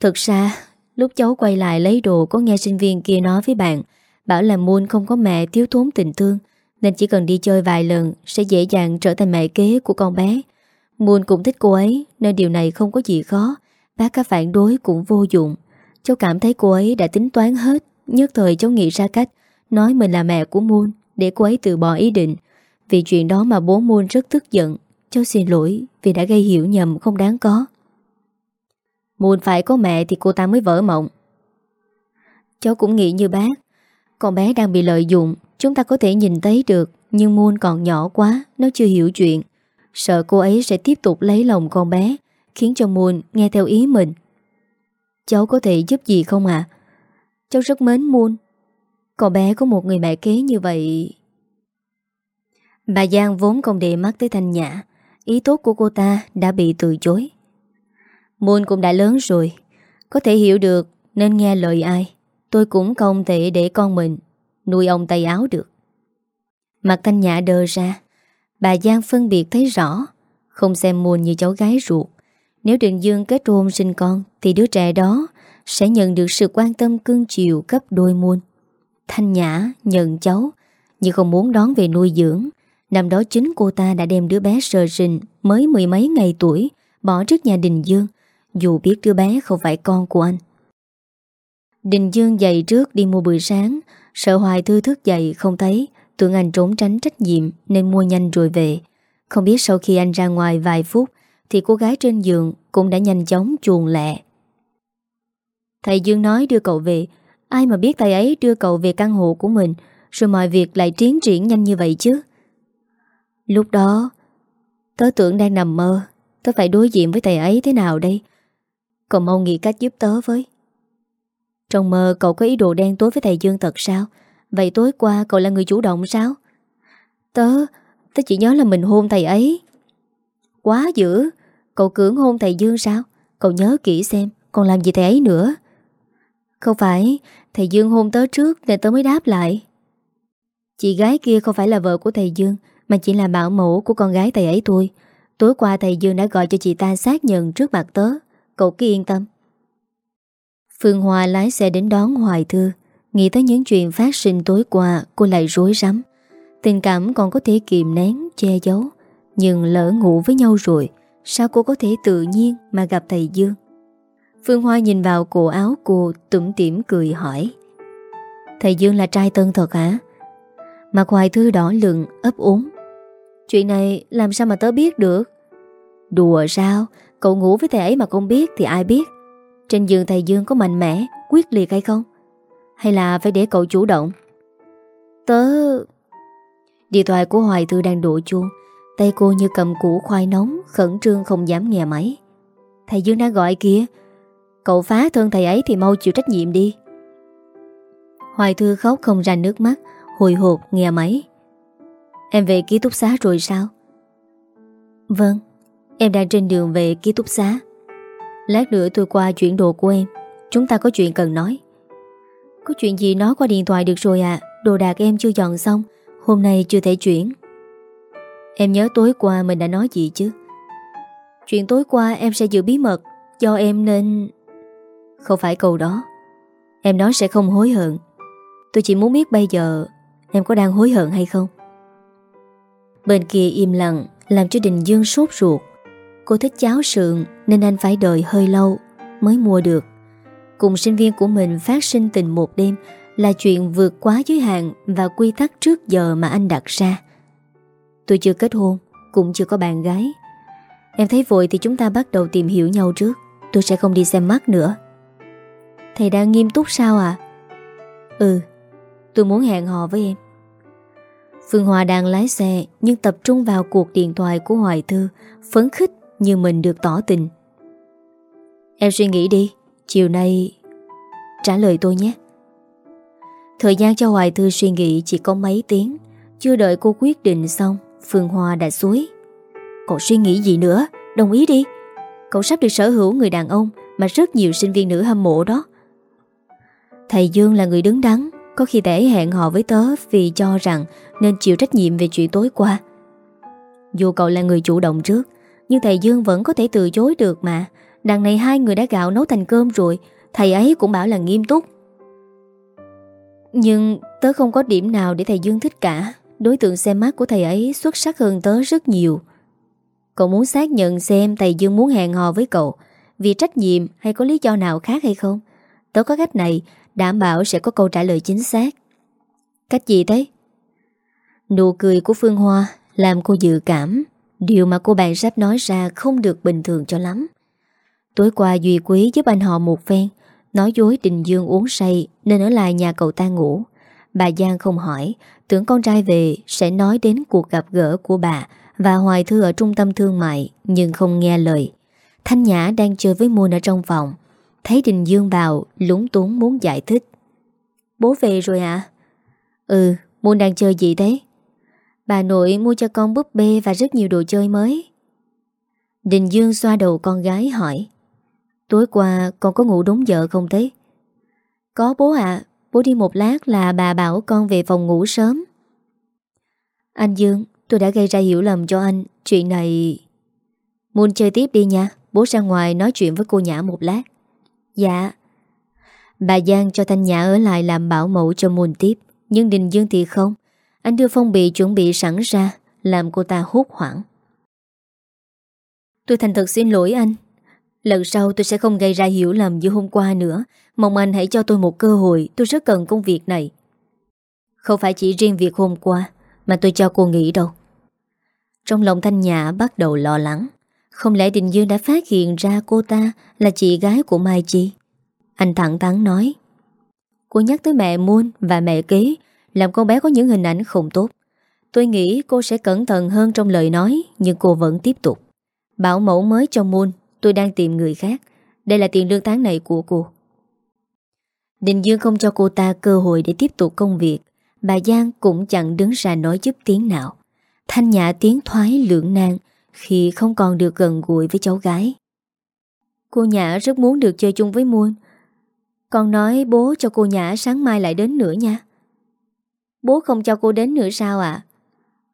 Thực ra, Lúc cháu quay lại lấy đồ Có nghe sinh viên kia nói với bạn Bảo là Moon không có mẹ, thiếu thốn tình thương, Nên chỉ cần đi chơi vài lần Sẽ dễ dàng trở thành mẹ kế của con bé. Moon cũng thích cô ấy, Nên điều này không có gì khó. Bác các phản đối cũng vô dụng. Cháu cảm thấy cô ấy đã tính toán hết, Nhất thời cháu nghĩ ra cách Nói mình là mẹ của Moon Để cô ấy từ bỏ ý định. Vì chuyện đó mà bố Moon rất tức giận. Cháu xin lỗi vì đã gây hiểu nhầm không đáng có. Moon phải có mẹ thì cô ta mới vỡ mộng. Cháu cũng nghĩ như bác. Con bé đang bị lợi dụng, Chúng ta có thể nhìn thấy được, Nhưng Moon còn nhỏ quá, Nó chưa hiểu chuyện. Sợ cô ấy sẽ tiếp tục lấy lòng con bé, Khiến cho Moon nghe theo ý mình. Cháu có thể giúp gì không ạ? Cháu rất mến Moon. Con bé có một người mẹ kế như vậy. Bà Giang vốn không để mắt tới Thanh Nhã. Ý tốt của cô ta đã bị từ chối. Moon cũng đã lớn rồi. Có thể hiểu được nên nghe lời ai. Tôi cũng không thể để con mình Nuôi ông tay áo được. Mặt thanh nhã đờ ra. Bà Giang phân biệt thấy rõ, Không xem muôn như cháu gái ruột. Nếu Đình Dương kết hôn sinh con, Thì đứa trẻ đó Sẽ nhận được sự quan tâm cưng chiều cấp đôi muôn. Thanh nhã nhận cháu, Nhưng không muốn đón về nuôi dưỡng. Năm đó chính cô ta đã đem đứa bé sơ sinh Mới mười mấy ngày tuổi Bỏ trước nhà Đình Dương. Dù biết đứa bé không phải con của anh Đình Dương dậy trước đi mua bữa sáng. Sợ Hoài Thư thức dậy không thấy. Tưởng anh trốn tránh trách nhiệm Nên mua nhanh rồi về. Không biết sau khi anh ra ngoài vài phút Thì cô gái trên giường cũng đã nhanh chóng chuồn lẹ. Thầy Dương nói đưa cậu về. Ai mà biết thầy ấy đưa cậu về căn hộ của mình, Rồi mọi việc lại tiến triển nhanh như vậy chứ? Lúc đó, Tớ tưởng đang nằm mơ. Tớ phải đối diện với thầy ấy thế nào đây? Cậu mau nghĩ cách giúp tớ với. Trong mơ cậu có ý đồ đen tối với thầy Dương thật sao? Vậy tối qua cậu là người chủ động sao? Tớ Tớ chỉ nhớ là mình hôn thầy ấy. Quá dữ. Cậu cưỡng hôn thầy Dương sao? Cậu nhớ kỹ xem, Còn làm gì thầy ấy nữa? Không phải, Thầy Dương hôn tớ trước Nên tớ mới đáp lại. Chị gái kia không phải là vợ của thầy Dương, Mà chỉ là bảo mẫu của con gái thầy ấy thôi. Tối qua thầy Dương đã gọi cho chị ta xác nhận trước mặt tớ. Cậu cứ yên tâm. Phương Hoa lái xe đến đón Hoài Thư. Nghĩ tới những chuyện phát sinh tối qua Cô lại rối rắm. Tình cảm còn có thể kìm nén, che giấu Nhưng lỡ ngủ với nhau rồi Sao cô có thể tự nhiên mà gặp thầy Dương? Phương Hoa nhìn vào cổ áo cô tủm tỉm cười hỏi. Thầy Dương là trai tân thật hả? Mặt Hoài Thư đỏ lừng ấp úng. Chuyện này làm sao mà tớ biết được? Đùa sao? Cậu ngủ với thầy ấy mà không biết thì ai biết? Trên giường thầy Dương có mạnh mẽ, Quyết liệt hay không? Hay là phải để cậu chủ động? Tớ Điện thoại của Hoài Thư đang đổ chuông. Tay cô như cầm củ khoai nóng, Khẩn trương không dám nghe máy. Thầy Dương đang gọi kia Cậu phá thân thầy ấy thì mau chịu trách nhiệm đi. Hoài Thư khóc không ra nước mắt, Hồi hộp nghe máy. Em về ký túc xá rồi sao? Vâng Em đang trên đường về ký túc xá. Lát nữa tôi qua chuyển đồ của em. Chúng ta có chuyện cần nói. Có chuyện gì nói qua điện thoại được rồi à Đồ đạc em chưa dọn xong. Hôm nay chưa thể chuyển. Em nhớ tối qua mình đã nói gì chứ? Chuyện tối qua em sẽ giữ bí mật. Do em nên Không phải câu đó. Em nói sẽ không hối hận. Tôi chỉ muốn biết bây giờ Em có đang hối hận hay không. Bên kia im lặng, Làm cho Đình Dương sốt ruột. Cô thích cháo sườn nên anh phải đợi hơi lâu mới mua được. Cùng sinh viên của mình phát sinh tình một đêm là chuyện vượt quá giới hạn và quy tắc trước giờ mà anh đặt ra. Tôi chưa kết hôn, cũng chưa có bạn gái. Em thấy vội thì chúng ta bắt đầu tìm hiểu nhau trước. Tôi sẽ không đi xem mắt nữa. Thầy đang nghiêm túc sao à? Ừ, tôi muốn hẹn hò với em. Phương Hòa đang lái xe nhưng tập trung vào cuộc điện thoại của Hoài Thư, phấn khích như mình được tỏ tình. Em suy nghĩ đi, Chiều nay Trả lời tôi nhé. Thời gian cho Hoài Thư suy nghĩ chỉ có mấy tiếng, Chưa đợi cô quyết định xong, Phương Hoa đã suối. Cậu suy nghĩ gì nữa? Đồng ý đi. Cậu sắp được sở hữu người đàn ông Mà rất nhiều sinh viên nữ hâm mộ đó. Thầy Dương là người đứng đắn, Có khi để hẹn hò với tớ Vì cho rằng nên chịu trách nhiệm về chuyện tối qua. Dù cậu là người chủ động trước nhưng thầy Dương vẫn có thể từ chối được mà. Đằng này hai người đã gạo nấu thành cơm rồi, Thầy ấy cũng bảo là nghiêm túc. Nhưng tớ không có điểm nào để thầy Dương thích cả. Đối tượng xem mắt của thầy ấy xuất sắc hơn tớ rất nhiều. Cậu muốn xác nhận xem thầy Dương muốn hẹn hò với cậu, Vì trách nhiệm hay có lý do nào khác hay không? Tớ có cách này, Đảm bảo sẽ có câu trả lời chính xác. Cách gì thế? Nụ cười của Phương Hoa Làm cô dự cảm. Điều mà cô bạn sắp nói ra không được bình thường cho lắm. Tối qua Duy Quý giúp anh họ một phen, Nói dối Đình Dương uống say Nên ở lại nhà cậu ta ngủ. Bà Giang không hỏi, Tưởng con trai về sẽ nói đến cuộc gặp gỡ của bà Và Hoài Thư ở trung tâm thương mại Nhưng không nghe lời. Thanh Nhã đang chơi với Môn ở trong phòng, Thấy Đình Dương vào, Lúng túng muốn giải thích. Bố về rồi ạ à? Ừ Môn đang chơi gì thế? Bà nội mua cho con búp bê và rất nhiều đồ chơi mới. Đình Dương xoa đầu con gái hỏi, Tối qua con có ngủ đúng giờ không thế? Có bố ạ, Bố đi một lát là bà bảo con về phòng ngủ sớm. Anh Dương, Tôi đã gây ra hiểu lầm cho anh, Chuyện này Muốn chơi tiếp đi nha, Bố ra ngoài nói chuyện với cô Nhã một lát. Dạ. Bà Giang cho Thanh Nhã ở lại làm bảo mẫu cho muôn tiếp, Nhưng Đình Dương thì không. Anh đưa phong bì chuẩn bị sẵn ra, Làm cô ta hốt hoảng. Tôi thành thật xin lỗi anh. Lần sau tôi sẽ không gây ra hiểu lầm như hôm qua nữa. Mong anh hãy cho tôi một cơ hội. Tôi rất cần công việc này. Không phải chỉ riêng việc hôm qua Mà tôi cho cô nghĩ đâu. Trong lòng Thanh Nhã bắt đầu lo lắng. Không lẽ Đình Dương đã phát hiện ra cô ta Là chị gái của Mai Chi? Anh thẳng thắn nói. Cô nhắc tới mẹ Muôn và mẹ kế làm con bé có những hình ảnh không tốt. Tôi nghĩ cô sẽ cẩn thận hơn trong lời nói, Nhưng cô vẫn tiếp tục. Bảo mẫu mới cho Muôn Tôi đang tìm người khác. Đây là tiền lương tháng này của cô. Đình Dương không cho cô ta cơ hội để tiếp tục công việc. Bà Giang cũng chẳng đứng ra nói giúp tiếng nào. Thanh Nhã tiếng thoái lưỡng nan Khi không còn được gần gũi với cháu gái. Cô Nhã rất muốn được chơi chung với Muôn Con nói bố cho cô Nhã sáng mai lại đến nữa nha. Bố không cho cô đến nữa sao ạ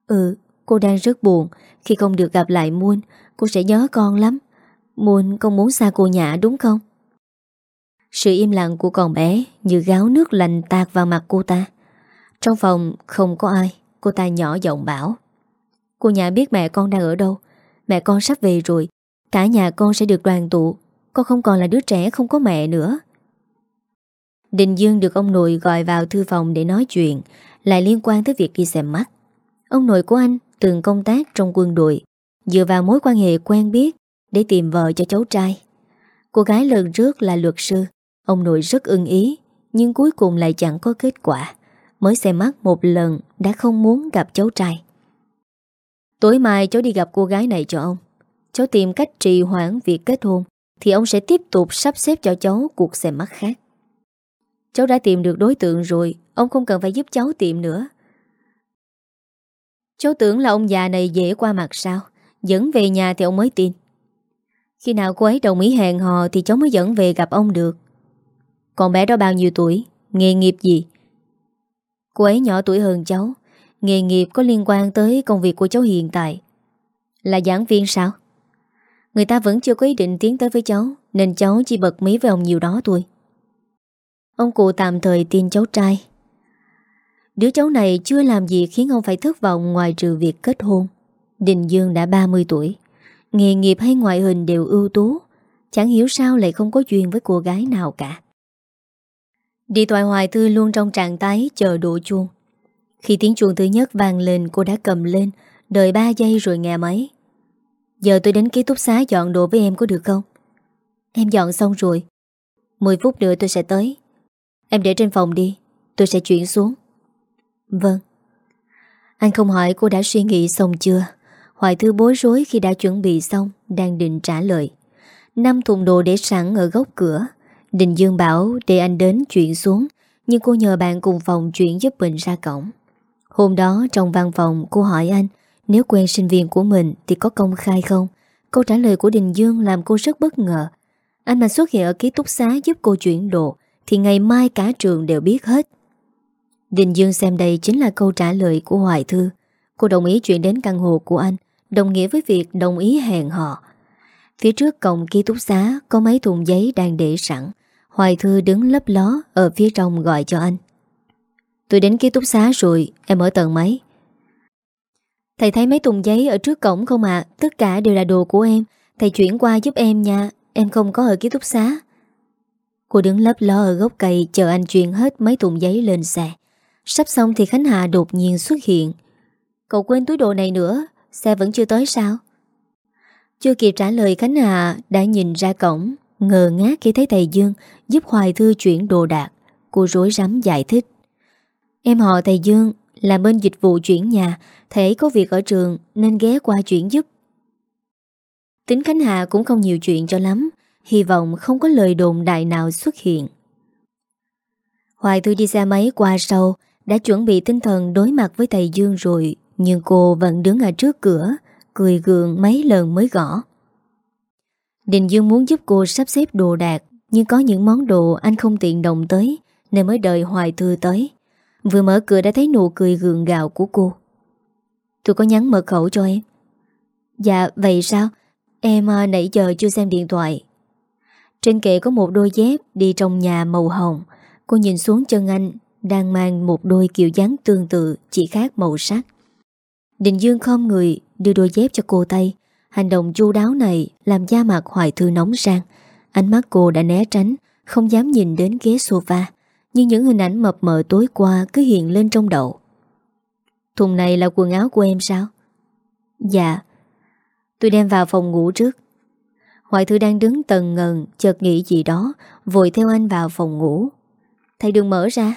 Ừ Cô đang rất buồn Khi không được gặp lại Muôn Cô sẽ nhớ con lắm Muôn không muốn xa cô Nhã đúng không sự im lặng của con bé như gáo nước lạnh tạt vào mặt cô ta. Trong phòng không có ai, cô ta nhỏ giọng bảo. Cô nhà biết mẹ con đang ở đâu. Mẹ con sắp về rồi, cả nhà con sẽ được đoàn tụ. Con không còn là đứa trẻ không có mẹ nữa. Đình Dương được ông nội gọi vào thư phòng để nói chuyện, lại liên quan tới việc đi xem mắt. Ông nội của anh từng công tác trong quân đội, dựa vào mối quan hệ quen biết để tìm vợ cho cháu trai. Cô gái lần trước là luật sư, Ông nội rất ưng ý Nhưng cuối cùng lại chẳng có kết quả Mới xem mắt một lần Đã không muốn gặp cháu trai Tối mai cháu đi gặp cô gái này cho ông Cháu tìm cách trì hoãn việc kết hôn Thì ông sẽ tiếp tục sắp xếp cho cháu cuộc xem mắt khác Cháu đã tìm được đối tượng rồi Ông không cần phải giúp cháu tiệm nữa. Cháu tưởng là ông già này dễ qua mặt sao? Dẫn về nhà thì ông mới tin. Khi nào cô ấy đồng ý hẹn hò Thì cháu mới dẫn về gặp ông được. Còn bé đó bao nhiêu tuổi? Nghề nghiệp gì? Cô ấy nhỏ tuổi hơn cháu. Nghề nghiệp có liên quan tới công việc của cháu hiện tại. Là giảng viên sao? Người ta vẫn chưa có ý định tiến tới với cháu, Nên cháu chỉ bật mí với ông nhiều đó thôi. Ông cụ tạm thời tin cháu trai. Đứa cháu này chưa làm gì khiến ông phải thất vọng ngoài trừ việc kết hôn Đình Dương đã 30 tuổi Nghề nghiệp hay ngoại hình đều ưu tú Chẳng hiểu sao lại không có duyên với cô gái nào cả Đi thoại Hoài Thư luôn trong trạng thái chờ đổ chuông. Khi tiếng chuông thứ nhất vang lên cô đã cầm lên, đợi 3 giây rồi nghe máy. Giờ tôi đến ký túc xá dọn đồ với em có được không? Em dọn xong rồi. 10 phút nữa tôi sẽ tới. Em để trên phòng đi, tôi sẽ chuyển xuống. Vâng. Anh không hỏi cô đã suy nghĩ xong chưa? Hoài Thư bối rối khi đã chuẩn bị xong, đang định trả lời. Năm thùng đồ để sẵn ở góc cửa, Đình Dương bảo để anh đến chuyển xuống Nhưng cô nhờ bạn cùng phòng chuyển giúp mình ra cổng Hôm đó trong văn phòng cô hỏi anh Nếu quen sinh viên của mình thì có công khai không? Câu trả lời của Đình Dương làm cô rất bất ngờ Anh mà xuất hiện ở ký túc xá giúp cô chuyển đồ Thì ngày mai cả trường đều biết hết Đình Dương xem đây chính là câu trả lời của Hoài Thư. Cô đồng ý chuyển đến căn hộ của anh, Đồng nghĩa với việc đồng ý hẹn họ Phía trước cổng ký túc xá Có mấy thùng giấy đang để sẵn. Hoài Thư đứng lấp ló Ở phía trong gọi cho anh. Tôi đến ký túc xá rồi, Em ở tầng mấy? Thầy thấy mấy thùng giấy ở trước cổng không ạ? Tất cả đều là đồ của em. Thầy chuyển qua giúp em nha, Em không có ở ký túc xá. Cô đứng lấp ló ở gốc cây, Chờ anh chuyển hết mấy thùng giấy lên xe. Sắp xong thì Khánh Hà đột nhiên xuất hiện. Cậu quên túi đồ này nữa, Xe vẫn chưa tới sao? Chưa kịp trả lời, Khánh Hà Đã nhìn ra cổng, Ngờ ngác khi thấy thầy Dương Giúp Hoài Thư chuyển đồ đạc. Cô rối rắm giải thích. Em họ thầy Dương Là bên dịch vụ chuyển nhà, Thầy ấy có việc ở trường Nên ghé qua chuyển giúp. Tính Khánh Hà cũng không nhiều chuyện cho lắm, Hy vọng không có lời đồn đại nào xuất hiện. Hoài Thư đi xe máy qua sau đã chuẩn bị tinh thần đối mặt với thầy Dương rồi Nhưng cô vẫn đứng ở trước cửa Cười gượng mấy lần mới gõ. Đình Dương muốn giúp cô sắp xếp đồ đạc Nhưng có những món đồ anh không tiện động tới Nên mới đợi Hoài Thư tới. Vừa mở cửa đã thấy nụ cười gượng gạo của cô. Tôi có nhắn mật khẩu cho em. Dạ vậy sao? Em à, nãy giờ chưa xem điện thoại. Trên kệ có một đôi dép Đi trong nhà màu hồng. Cô nhìn xuống chân anh đang mang một đôi kiểu dáng tương tự, Chỉ khác màu sắc. Định Dương không người, đưa đôi dép cho cô tay Hành động chu đáo này Làm da mặt hoài thư nóng sang Ánh mắt cô đã né tránh, Không dám nhìn đến ghế sofa. Nhưng những hình ảnh mập mờ tối qua Cứ hiện lên trong đầu. Thùng này là quần áo của em sao? Dạ. Tôi đem vào phòng ngủ trước. Hoài Thư đang đứng tần ngần, Chợt nghĩ gì đó, Vội theo anh vào phòng ngủ. Thầy đừng mở ra.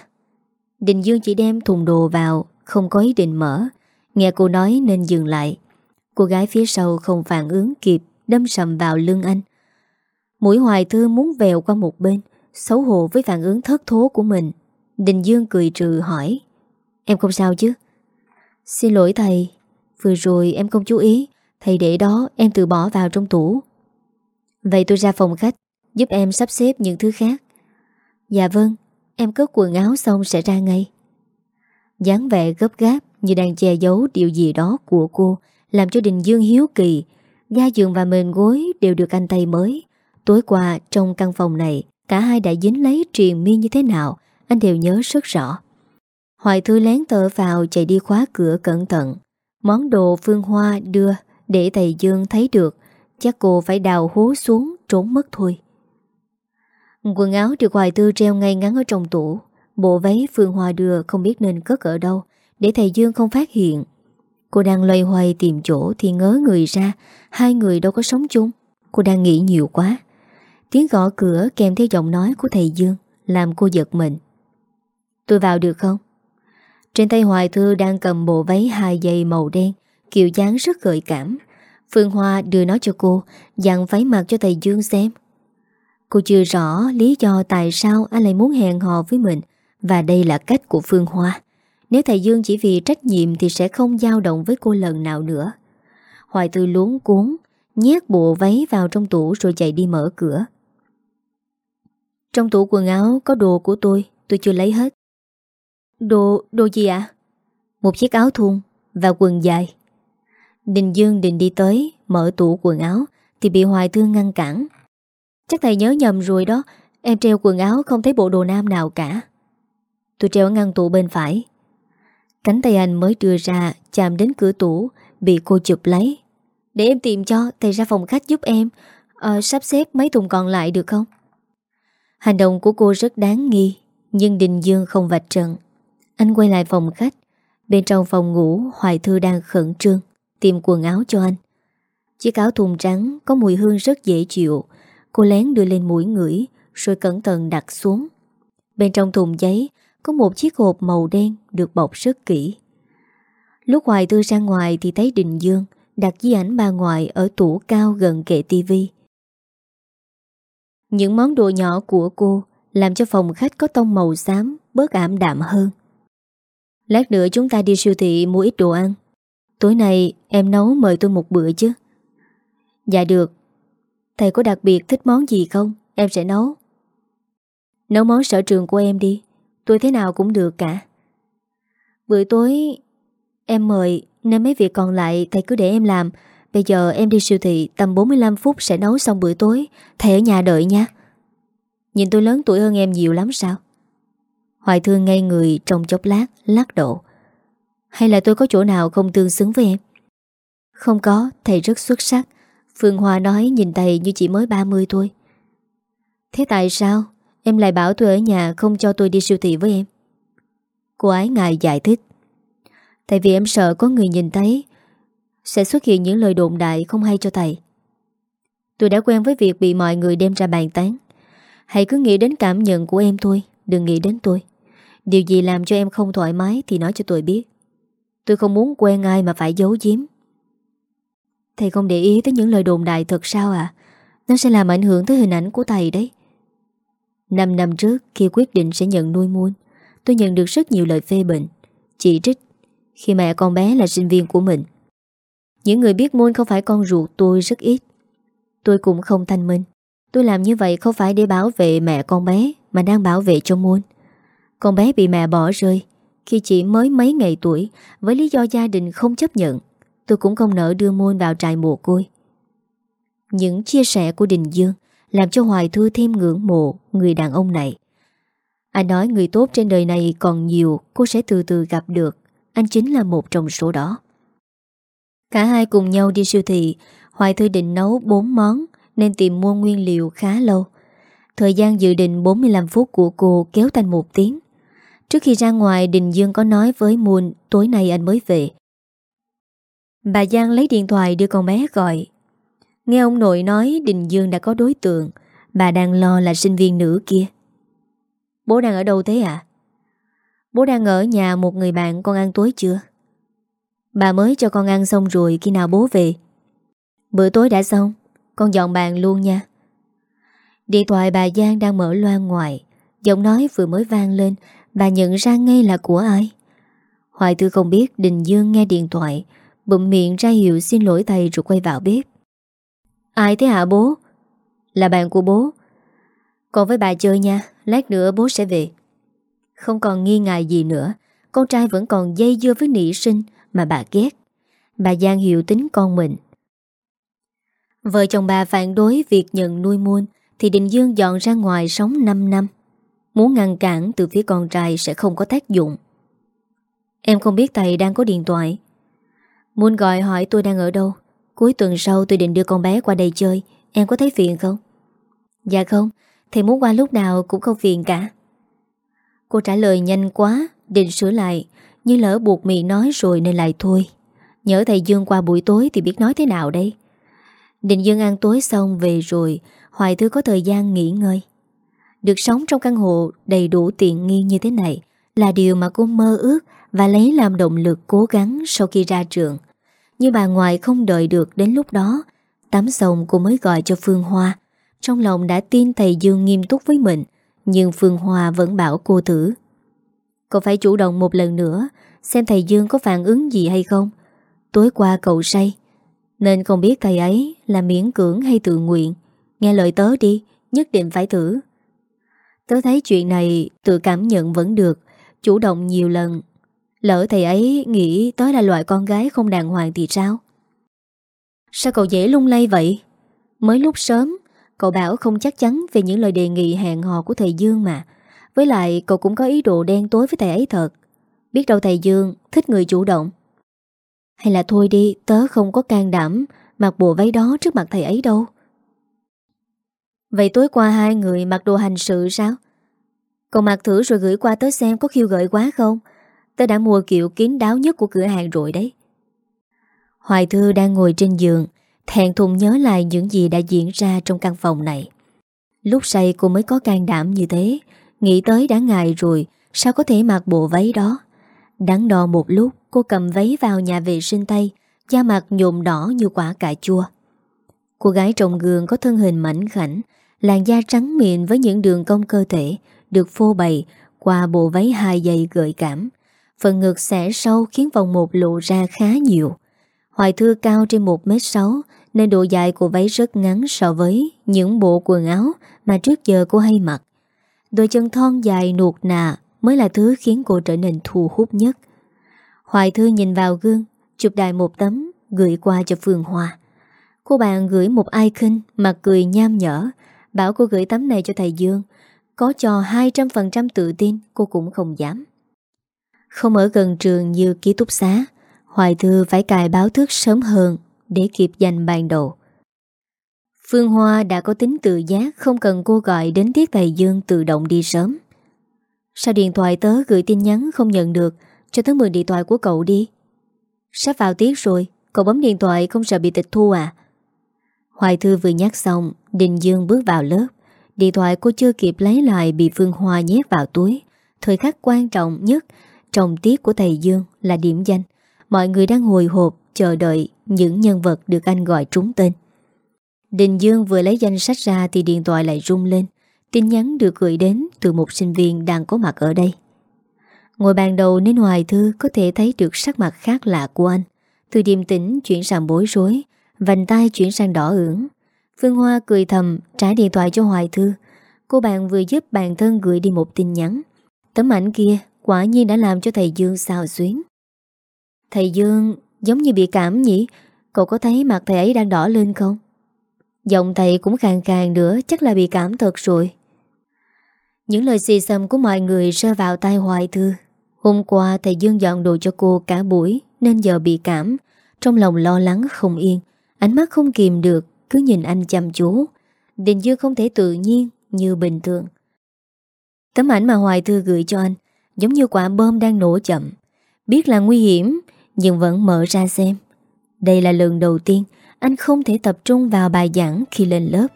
Đình Dương chỉ đem thùng đồ vào, Không có ý định mở. Nghe cô nói nên dừng lại. Cô gái phía sau không phản ứng kịp, Đâm sầm vào lưng anh. Mũi Hoài Thư muốn vèo qua một bên, Xấu hổ với phản ứng thất thố của mình. Đình Dương cười trừ hỏi, Em không sao chứ? Xin lỗi thầy, Vừa rồi em không chú ý. Thầy để đó, em tự bỏ vào trong tủ. Vậy tôi ra phòng khách, Giúp em sắp xếp những thứ khác. Dạ vâng. Em cất quần áo xong sẽ ra ngay. Dáng vẻ gấp gáp Như đang che giấu điều gì đó của cô Làm cho Đình Dương hiếu kỳ. Ga giường và mền gối đều được anh tay mới. Tối qua, trong căn phòng này, Cả hai đã dính lấy triền miên như thế nào, Anh đều nhớ rất rõ. Hoài Thư lén tờ vào chạy đi khóa cửa cẩn thận. Món đồ Phương Hoa đưa Để thầy Dương thấy được, Chắc cô phải đào hố xuống Trốn mất thôi. Quần áo được Hoài Thư treo ngay ngắn ở trong tủ. Bộ váy Phương Hoa đưa Không biết nên cất ở đâu, Để thầy Dương không phát hiện. Cô đang loay hoay tìm chỗ Thì ngớ người ra, Hai người đâu có sống chung. Cô đang nghĩ nhiều quá. Tiếng gõ cửa kèm theo giọng nói của thầy Dương, Làm cô giật mình. Tôi vào được không? Trên tay Hoài Thư đang cầm bộ váy hai dây màu đen, Kiểu dáng rất gợi cảm. Phương Hoa đưa nó cho cô, Dặn váy mặc cho thầy Dương xem. Cô chưa rõ lý do tại sao anh lại muốn hẹn hò với mình Và đây là cách của Phương Hoa. Nếu thầy Dương chỉ vì trách nhiệm Thì sẽ không dao động với cô lần nào nữa. Hoài tư luống cuốn Nhét bộ váy vào trong tủ Rồi chạy đi mở cửa. Trong tủ quần áo có đồ của tôi Tôi chưa lấy hết. Đồ, đồ gì ạ? Một chiếc áo thun và quần dài. Đình Dương định đi tới Mở tủ quần áo Thì bị Hoài Thương ngăn cản. Chắc thầy nhớ nhầm rồi đó. Em treo quần áo không thấy bộ đồ nam nào cả. Tôi treo ngăn tủ bên phải. Cánh tay anh mới đưa ra Chạm đến cửa tủ Bị cô chụp lấy. Để em tìm cho thầy ra phòng khách giúp em. À, Sắp xếp mấy thùng còn lại được không? Hành động của cô rất đáng nghi Nhưng Đình Dương không vạch trần. Anh quay lại phòng khách. Bên trong phòng ngủ Hoài Thư đang khẩn trương Tìm quần áo cho anh. Chiếc áo thùng trắng có mùi hương rất dễ chịu. Cô lén đưa lên mũi ngửi, Rồi cẩn thận đặt xuống. Bên trong thùng giấy Có một chiếc hộp màu đen được bọc rất kỹ. Lúc Hoài Tư ra ngoài Thì thấy Đình Dương Đặt di ảnh bà ngoại ở tủ cao gần kệ tivi Những món đồ nhỏ của cô Làm cho phòng khách có tông màu xám Bớt ảm đạm hơn. Lát nữa chúng ta đi siêu thị mua ít đồ ăn. Tối nay em nấu mời tôi một bữa chứ. Dạ được. Thầy có đặc biệt thích món gì không? Em sẽ nấu. Nấu món sở trường của em đi. Tôi thế nào cũng được cả. Bữa tối, Em mời Nên mấy việc còn lại thầy cứ để em làm. Bây giờ em đi siêu thị Tầm 45 phút sẽ nấu xong bữa tối. Thầy ở nhà đợi nha. Nhìn tôi lớn tuổi hơn em nhiều lắm sao? Hoài thương ngay người trong chốc lát, Lắc độ Hay là tôi có chỗ nào không tương xứng với em? Không có, Thầy rất xuất sắc. Phương Hoa nói nhìn thầy như chỉ mới 30 thôi. Thế tại sao? Em lại bảo tôi ở nhà không cho tôi đi siêu thị với em. Cô ái ngại giải thích. Tại vì em sợ có người nhìn thấy, Sẽ xuất hiện những lời đồn đại không hay cho thầy. Tôi đã quen với việc bị mọi người đem ra bàn tán. Hãy cứ nghĩ đến cảm nhận của em thôi, Đừng nghĩ đến tôi. Điều gì làm cho em không thoải mái Thì nói cho tôi biết. Tôi không muốn quen ai mà phải giấu giếm. Thầy không để ý tới những lời đồn đại thật sao à Nó sẽ làm ảnh hưởng tới hình ảnh của thầy đấy. Năm năm trước, khi quyết định sẽ nhận nuôi muôn, Tôi nhận được rất nhiều lời phê bình. Chỉ trích, Khi mẹ con bé là sinh viên của mình. Những người biết muôn không phải con ruột tôi rất ít. Tôi cũng không thanh minh. Tôi làm như vậy không phải để bảo vệ mẹ con bé, Mà đang bảo vệ cho muôn. Con bé bị mẹ bỏ rơi Khi chỉ mới mấy ngày tuổi Với lý do gia đình không chấp nhận. Tôi cũng không nỡ đưa môn vào trại mồ côi. Những chia sẻ của Đình Dương Làm cho Hoài Thư thêm ngưỡng mộ Người đàn ông này. Anh nói người tốt trên đời này còn nhiều, Cô sẽ từ từ gặp được. Anh chính là một trong số đó. Cả hai cùng nhau đi siêu thị, Hoài Thư định nấu 4 món, Nên tìm mua nguyên liệu khá lâu. Thời gian dự định 45 phút của cô kéo thành một tiếng. Trước khi ra ngoài, Đình Dương có nói với Moon, Tối nay anh mới về. Bà Giang lấy điện thoại đưa con bé gọi Nghe ông nội nói Đình Dương đã có đối tượng, Bà đang lo là sinh viên nữ kia Bố đang ở đâu thế ạ? À? Bố đang ở nhà một người bạn con ăn tối chưa? Bà mới cho con ăn xong rồi khi nào bố về Bữa tối đã xong, Con dọn bàn luôn nha Điện thoại bà Giang đang mở loa ngoài Giọng nói vừa mới vang lên, Bà nhận ra ngay là của ai Hoài Thư không biết Đình Dương nghe điện thoại bụng miệng ra hiệu xin lỗi thầy rồi quay vào bếp. Ai thế hả bố? Là bạn của bố. Còn với bà chơi nha, Lát nữa bố sẽ về. Không còn nghi ngại gì nữa, Con trai vẫn còn dây dưa với nị sinh Mà bà ghét. Bà Giang hiểu tính con mình. Vợ chồng bà phản đối việc nhận nuôi muôn Thì Đình Dương dọn ra ngoài sống 5 năm. Muốn ngăn cản từ phía con trai sẽ không có tác dụng. Em không biết thầy đang có điện thoại. Muốn gọi hỏi tôi đang ở đâu? Cuối tuần sau tôi định đưa con bé qua đây chơi. Em có thấy phiền không? Dạ không. Thì muốn qua lúc nào cũng không phiền cả. Cô trả lời nhanh quá, Định sửa lại, Nhưng lỡ buộc miệng nói rồi nên lại thôi. Nhớ thầy Dương qua buổi tối thì biết nói thế nào đây? Định Dương ăn tối xong về rồi, Hoài Thư có thời gian nghỉ ngơi. Được sống trong căn hộ đầy đủ tiện nghi như thế này Là điều mà cô mơ ước và lấy làm động lực cố gắng sau khi ra trường. Nhưng bà ngoại không đợi được đến lúc đó, tắm xong cô mới gọi cho Phương Hoa. Trong lòng đã tin thầy Dương nghiêm túc với mình, nhưng Phương Hoa vẫn bảo cô thử. Cậu phải chủ động một lần nữa, xem thầy Dương có phản ứng gì hay không. Tối qua cậu say, nên không biết thầy ấy là miễn cưỡng hay tự nguyện. Nghe lời tớ đi, nhất định phải thử. Tớ thấy chuyện này tự cảm nhận vẫn được, chủ động nhiều lần Lỡ thầy ấy nghĩ tới là loại con gái không đàng hoàng thì sao? Sao cậu dễ lung lay vậy? Mới lúc sớm, cậu bảo không chắc chắn về những lời đề nghị hẹn hò của thầy Dương mà. Với lại cậu cũng có ý đồ đen tối với thầy ấy thật. Biết đâu thầy Dương thích người chủ động. Hay là thôi đi, tớ không có can đảm mặc bộ váy đó trước mặt thầy ấy đâu. Vậy tối qua hai người mặc đồ hành sự sao? Cậu mặc thử rồi gửi qua tớ xem có khiêu gợi quá không? Tớ đã mua kiểu kín đáo nhất của cửa hàng rồi đấy. Hoài Thư đang ngồi trên giường, Thẹn thùng nhớ lại những gì đã diễn ra trong căn phòng này. Lúc say cô mới có can đảm như thế, Nghĩ tới đã ngại rồi, Sao có thể mặc bộ váy đó? Đắn đo một lúc, Cô cầm váy vào nhà vệ sinh tay, Da mặt nhộm đỏ như quả cà chua. Cô gái trong gương có thân hình mảnh khảnh, Làn da trắng mịn với những đường cong cơ thể, Được phô bày qua bộ váy hai dày gợi cảm. Phần ngực xẻ sâu khiến vòng một lộ ra khá nhiều. Hoài thư cao trên 1m6 Nên độ dài của váy rất ngắn so với những bộ quần áo mà trước giờ cô hay mặc. Đôi chân thon dài nuột nà mới là thứ khiến cô trở nên thu hút nhất. Hoài thư nhìn vào gương, Chụp đài một tấm, Gửi qua cho Phương Hoa. Cô bạn gửi một icon mặt cười nham nhở, Bảo cô gửi tấm này cho thầy Dương, Có cho 200% tự tin, Cô cũng không dám. Không ở gần trường như ký túc xá, Hoài Thư phải cài báo thức sớm hơn Để kịp dành bàn đồ. Phương Hoa đã có tính tự giác, Không cần cô gọi đến tiết thầy Dương tự động đi sớm. Sao điện thoại tớ gửi tin nhắn không nhận được, Cho tớ mượn điện thoại của cậu đi. Sắp vào tiết rồi, Cậu bấm điện thoại không sợ bị tịch thu à? Hoài Thư vừa nhắc xong, Đình Dương bước vào lớp. Điện thoại cô chưa kịp lấy lại Bị Phương Hoa nhét vào túi. Thời khắc quan trọng nhất trong tiết của thầy Dương là điểm danh. Mọi người đang hồi hộp, chờ đợi Những nhân vật được anh gọi trúng tên. Đình Dương vừa lấy danh sách ra Thì điện thoại lại rung lên. Tin nhắn được gửi đến từ một sinh viên Đang có mặt ở đây. Ngồi bàn đầu nên Hoài Thư Có thể thấy được sắc mặt khác lạ của anh. Từ điềm tĩnh chuyển sang bối rối, Vành tay chuyển sang đỏ ửng. Phương Hoa cười thầm, trả điện thoại cho Hoài Thư. Cô bạn vừa giúp bản thân gửi đi một tin nhắn. Tấm ảnh kia quả nhiên đã làm cho thầy Dương xào xuyến. Thầy Dương giống như bị cảm nhỉ? Cậu có thấy mặt thầy ấy đang đỏ lên không? Giọng thầy cũng càng càng nữa, Chắc là bị cảm thật rồi. Những lời xì xầm của mọi người Rơi vào tai Hoài Thư. Hôm qua thầy Dương dọn đồ cho cô cả buổi, Nên giờ bị cảm. Trong lòng lo lắng không yên, Ánh mắt không kìm được, Cứ nhìn anh chăm chú. Đình Dương không thể tự nhiên như bình thường. Tấm ảnh mà Hoài Thư gửi cho anh Giống như quả bom đang nổ chậm. Biết là nguy hiểm Nhưng vẫn mở ra xem. Đây là lần đầu tiên Anh không thể tập trung vào bài giảng khi lên lớp.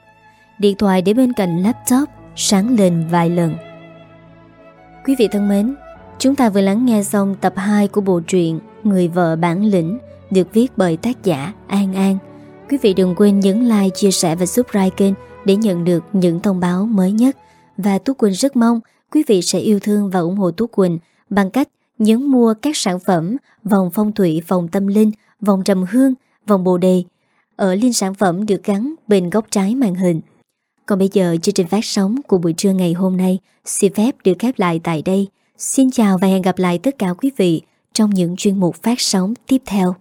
Điện thoại để bên cạnh laptop Sáng lên vài lần. Quý vị thân mến Chúng ta vừa lắng nghe xong tập 2 của bộ truyện Người vợ bản lĩnh Được viết bởi tác giả An An. Quý vị đừng quên nhấn like, chia sẻ và subscribe kênh để nhận được những thông báo mới nhất. Và Tú Quỳnh rất mong quý vị sẽ yêu thương và ủng hộ Tú Quỳnh bằng cách nhấn mua các sản phẩm vòng phong thủy, vòng tâm linh, vòng trầm hương, vòng bồ đề ở link sản phẩm được gắn bên góc trái màn hình. Còn bây giờ chương trình phát sóng của buổi trưa ngày hôm nay xin phép được khép lại tại đây. Xin chào và hẹn gặp lại tất cả quý vị trong những chuyên mục phát sóng tiếp theo.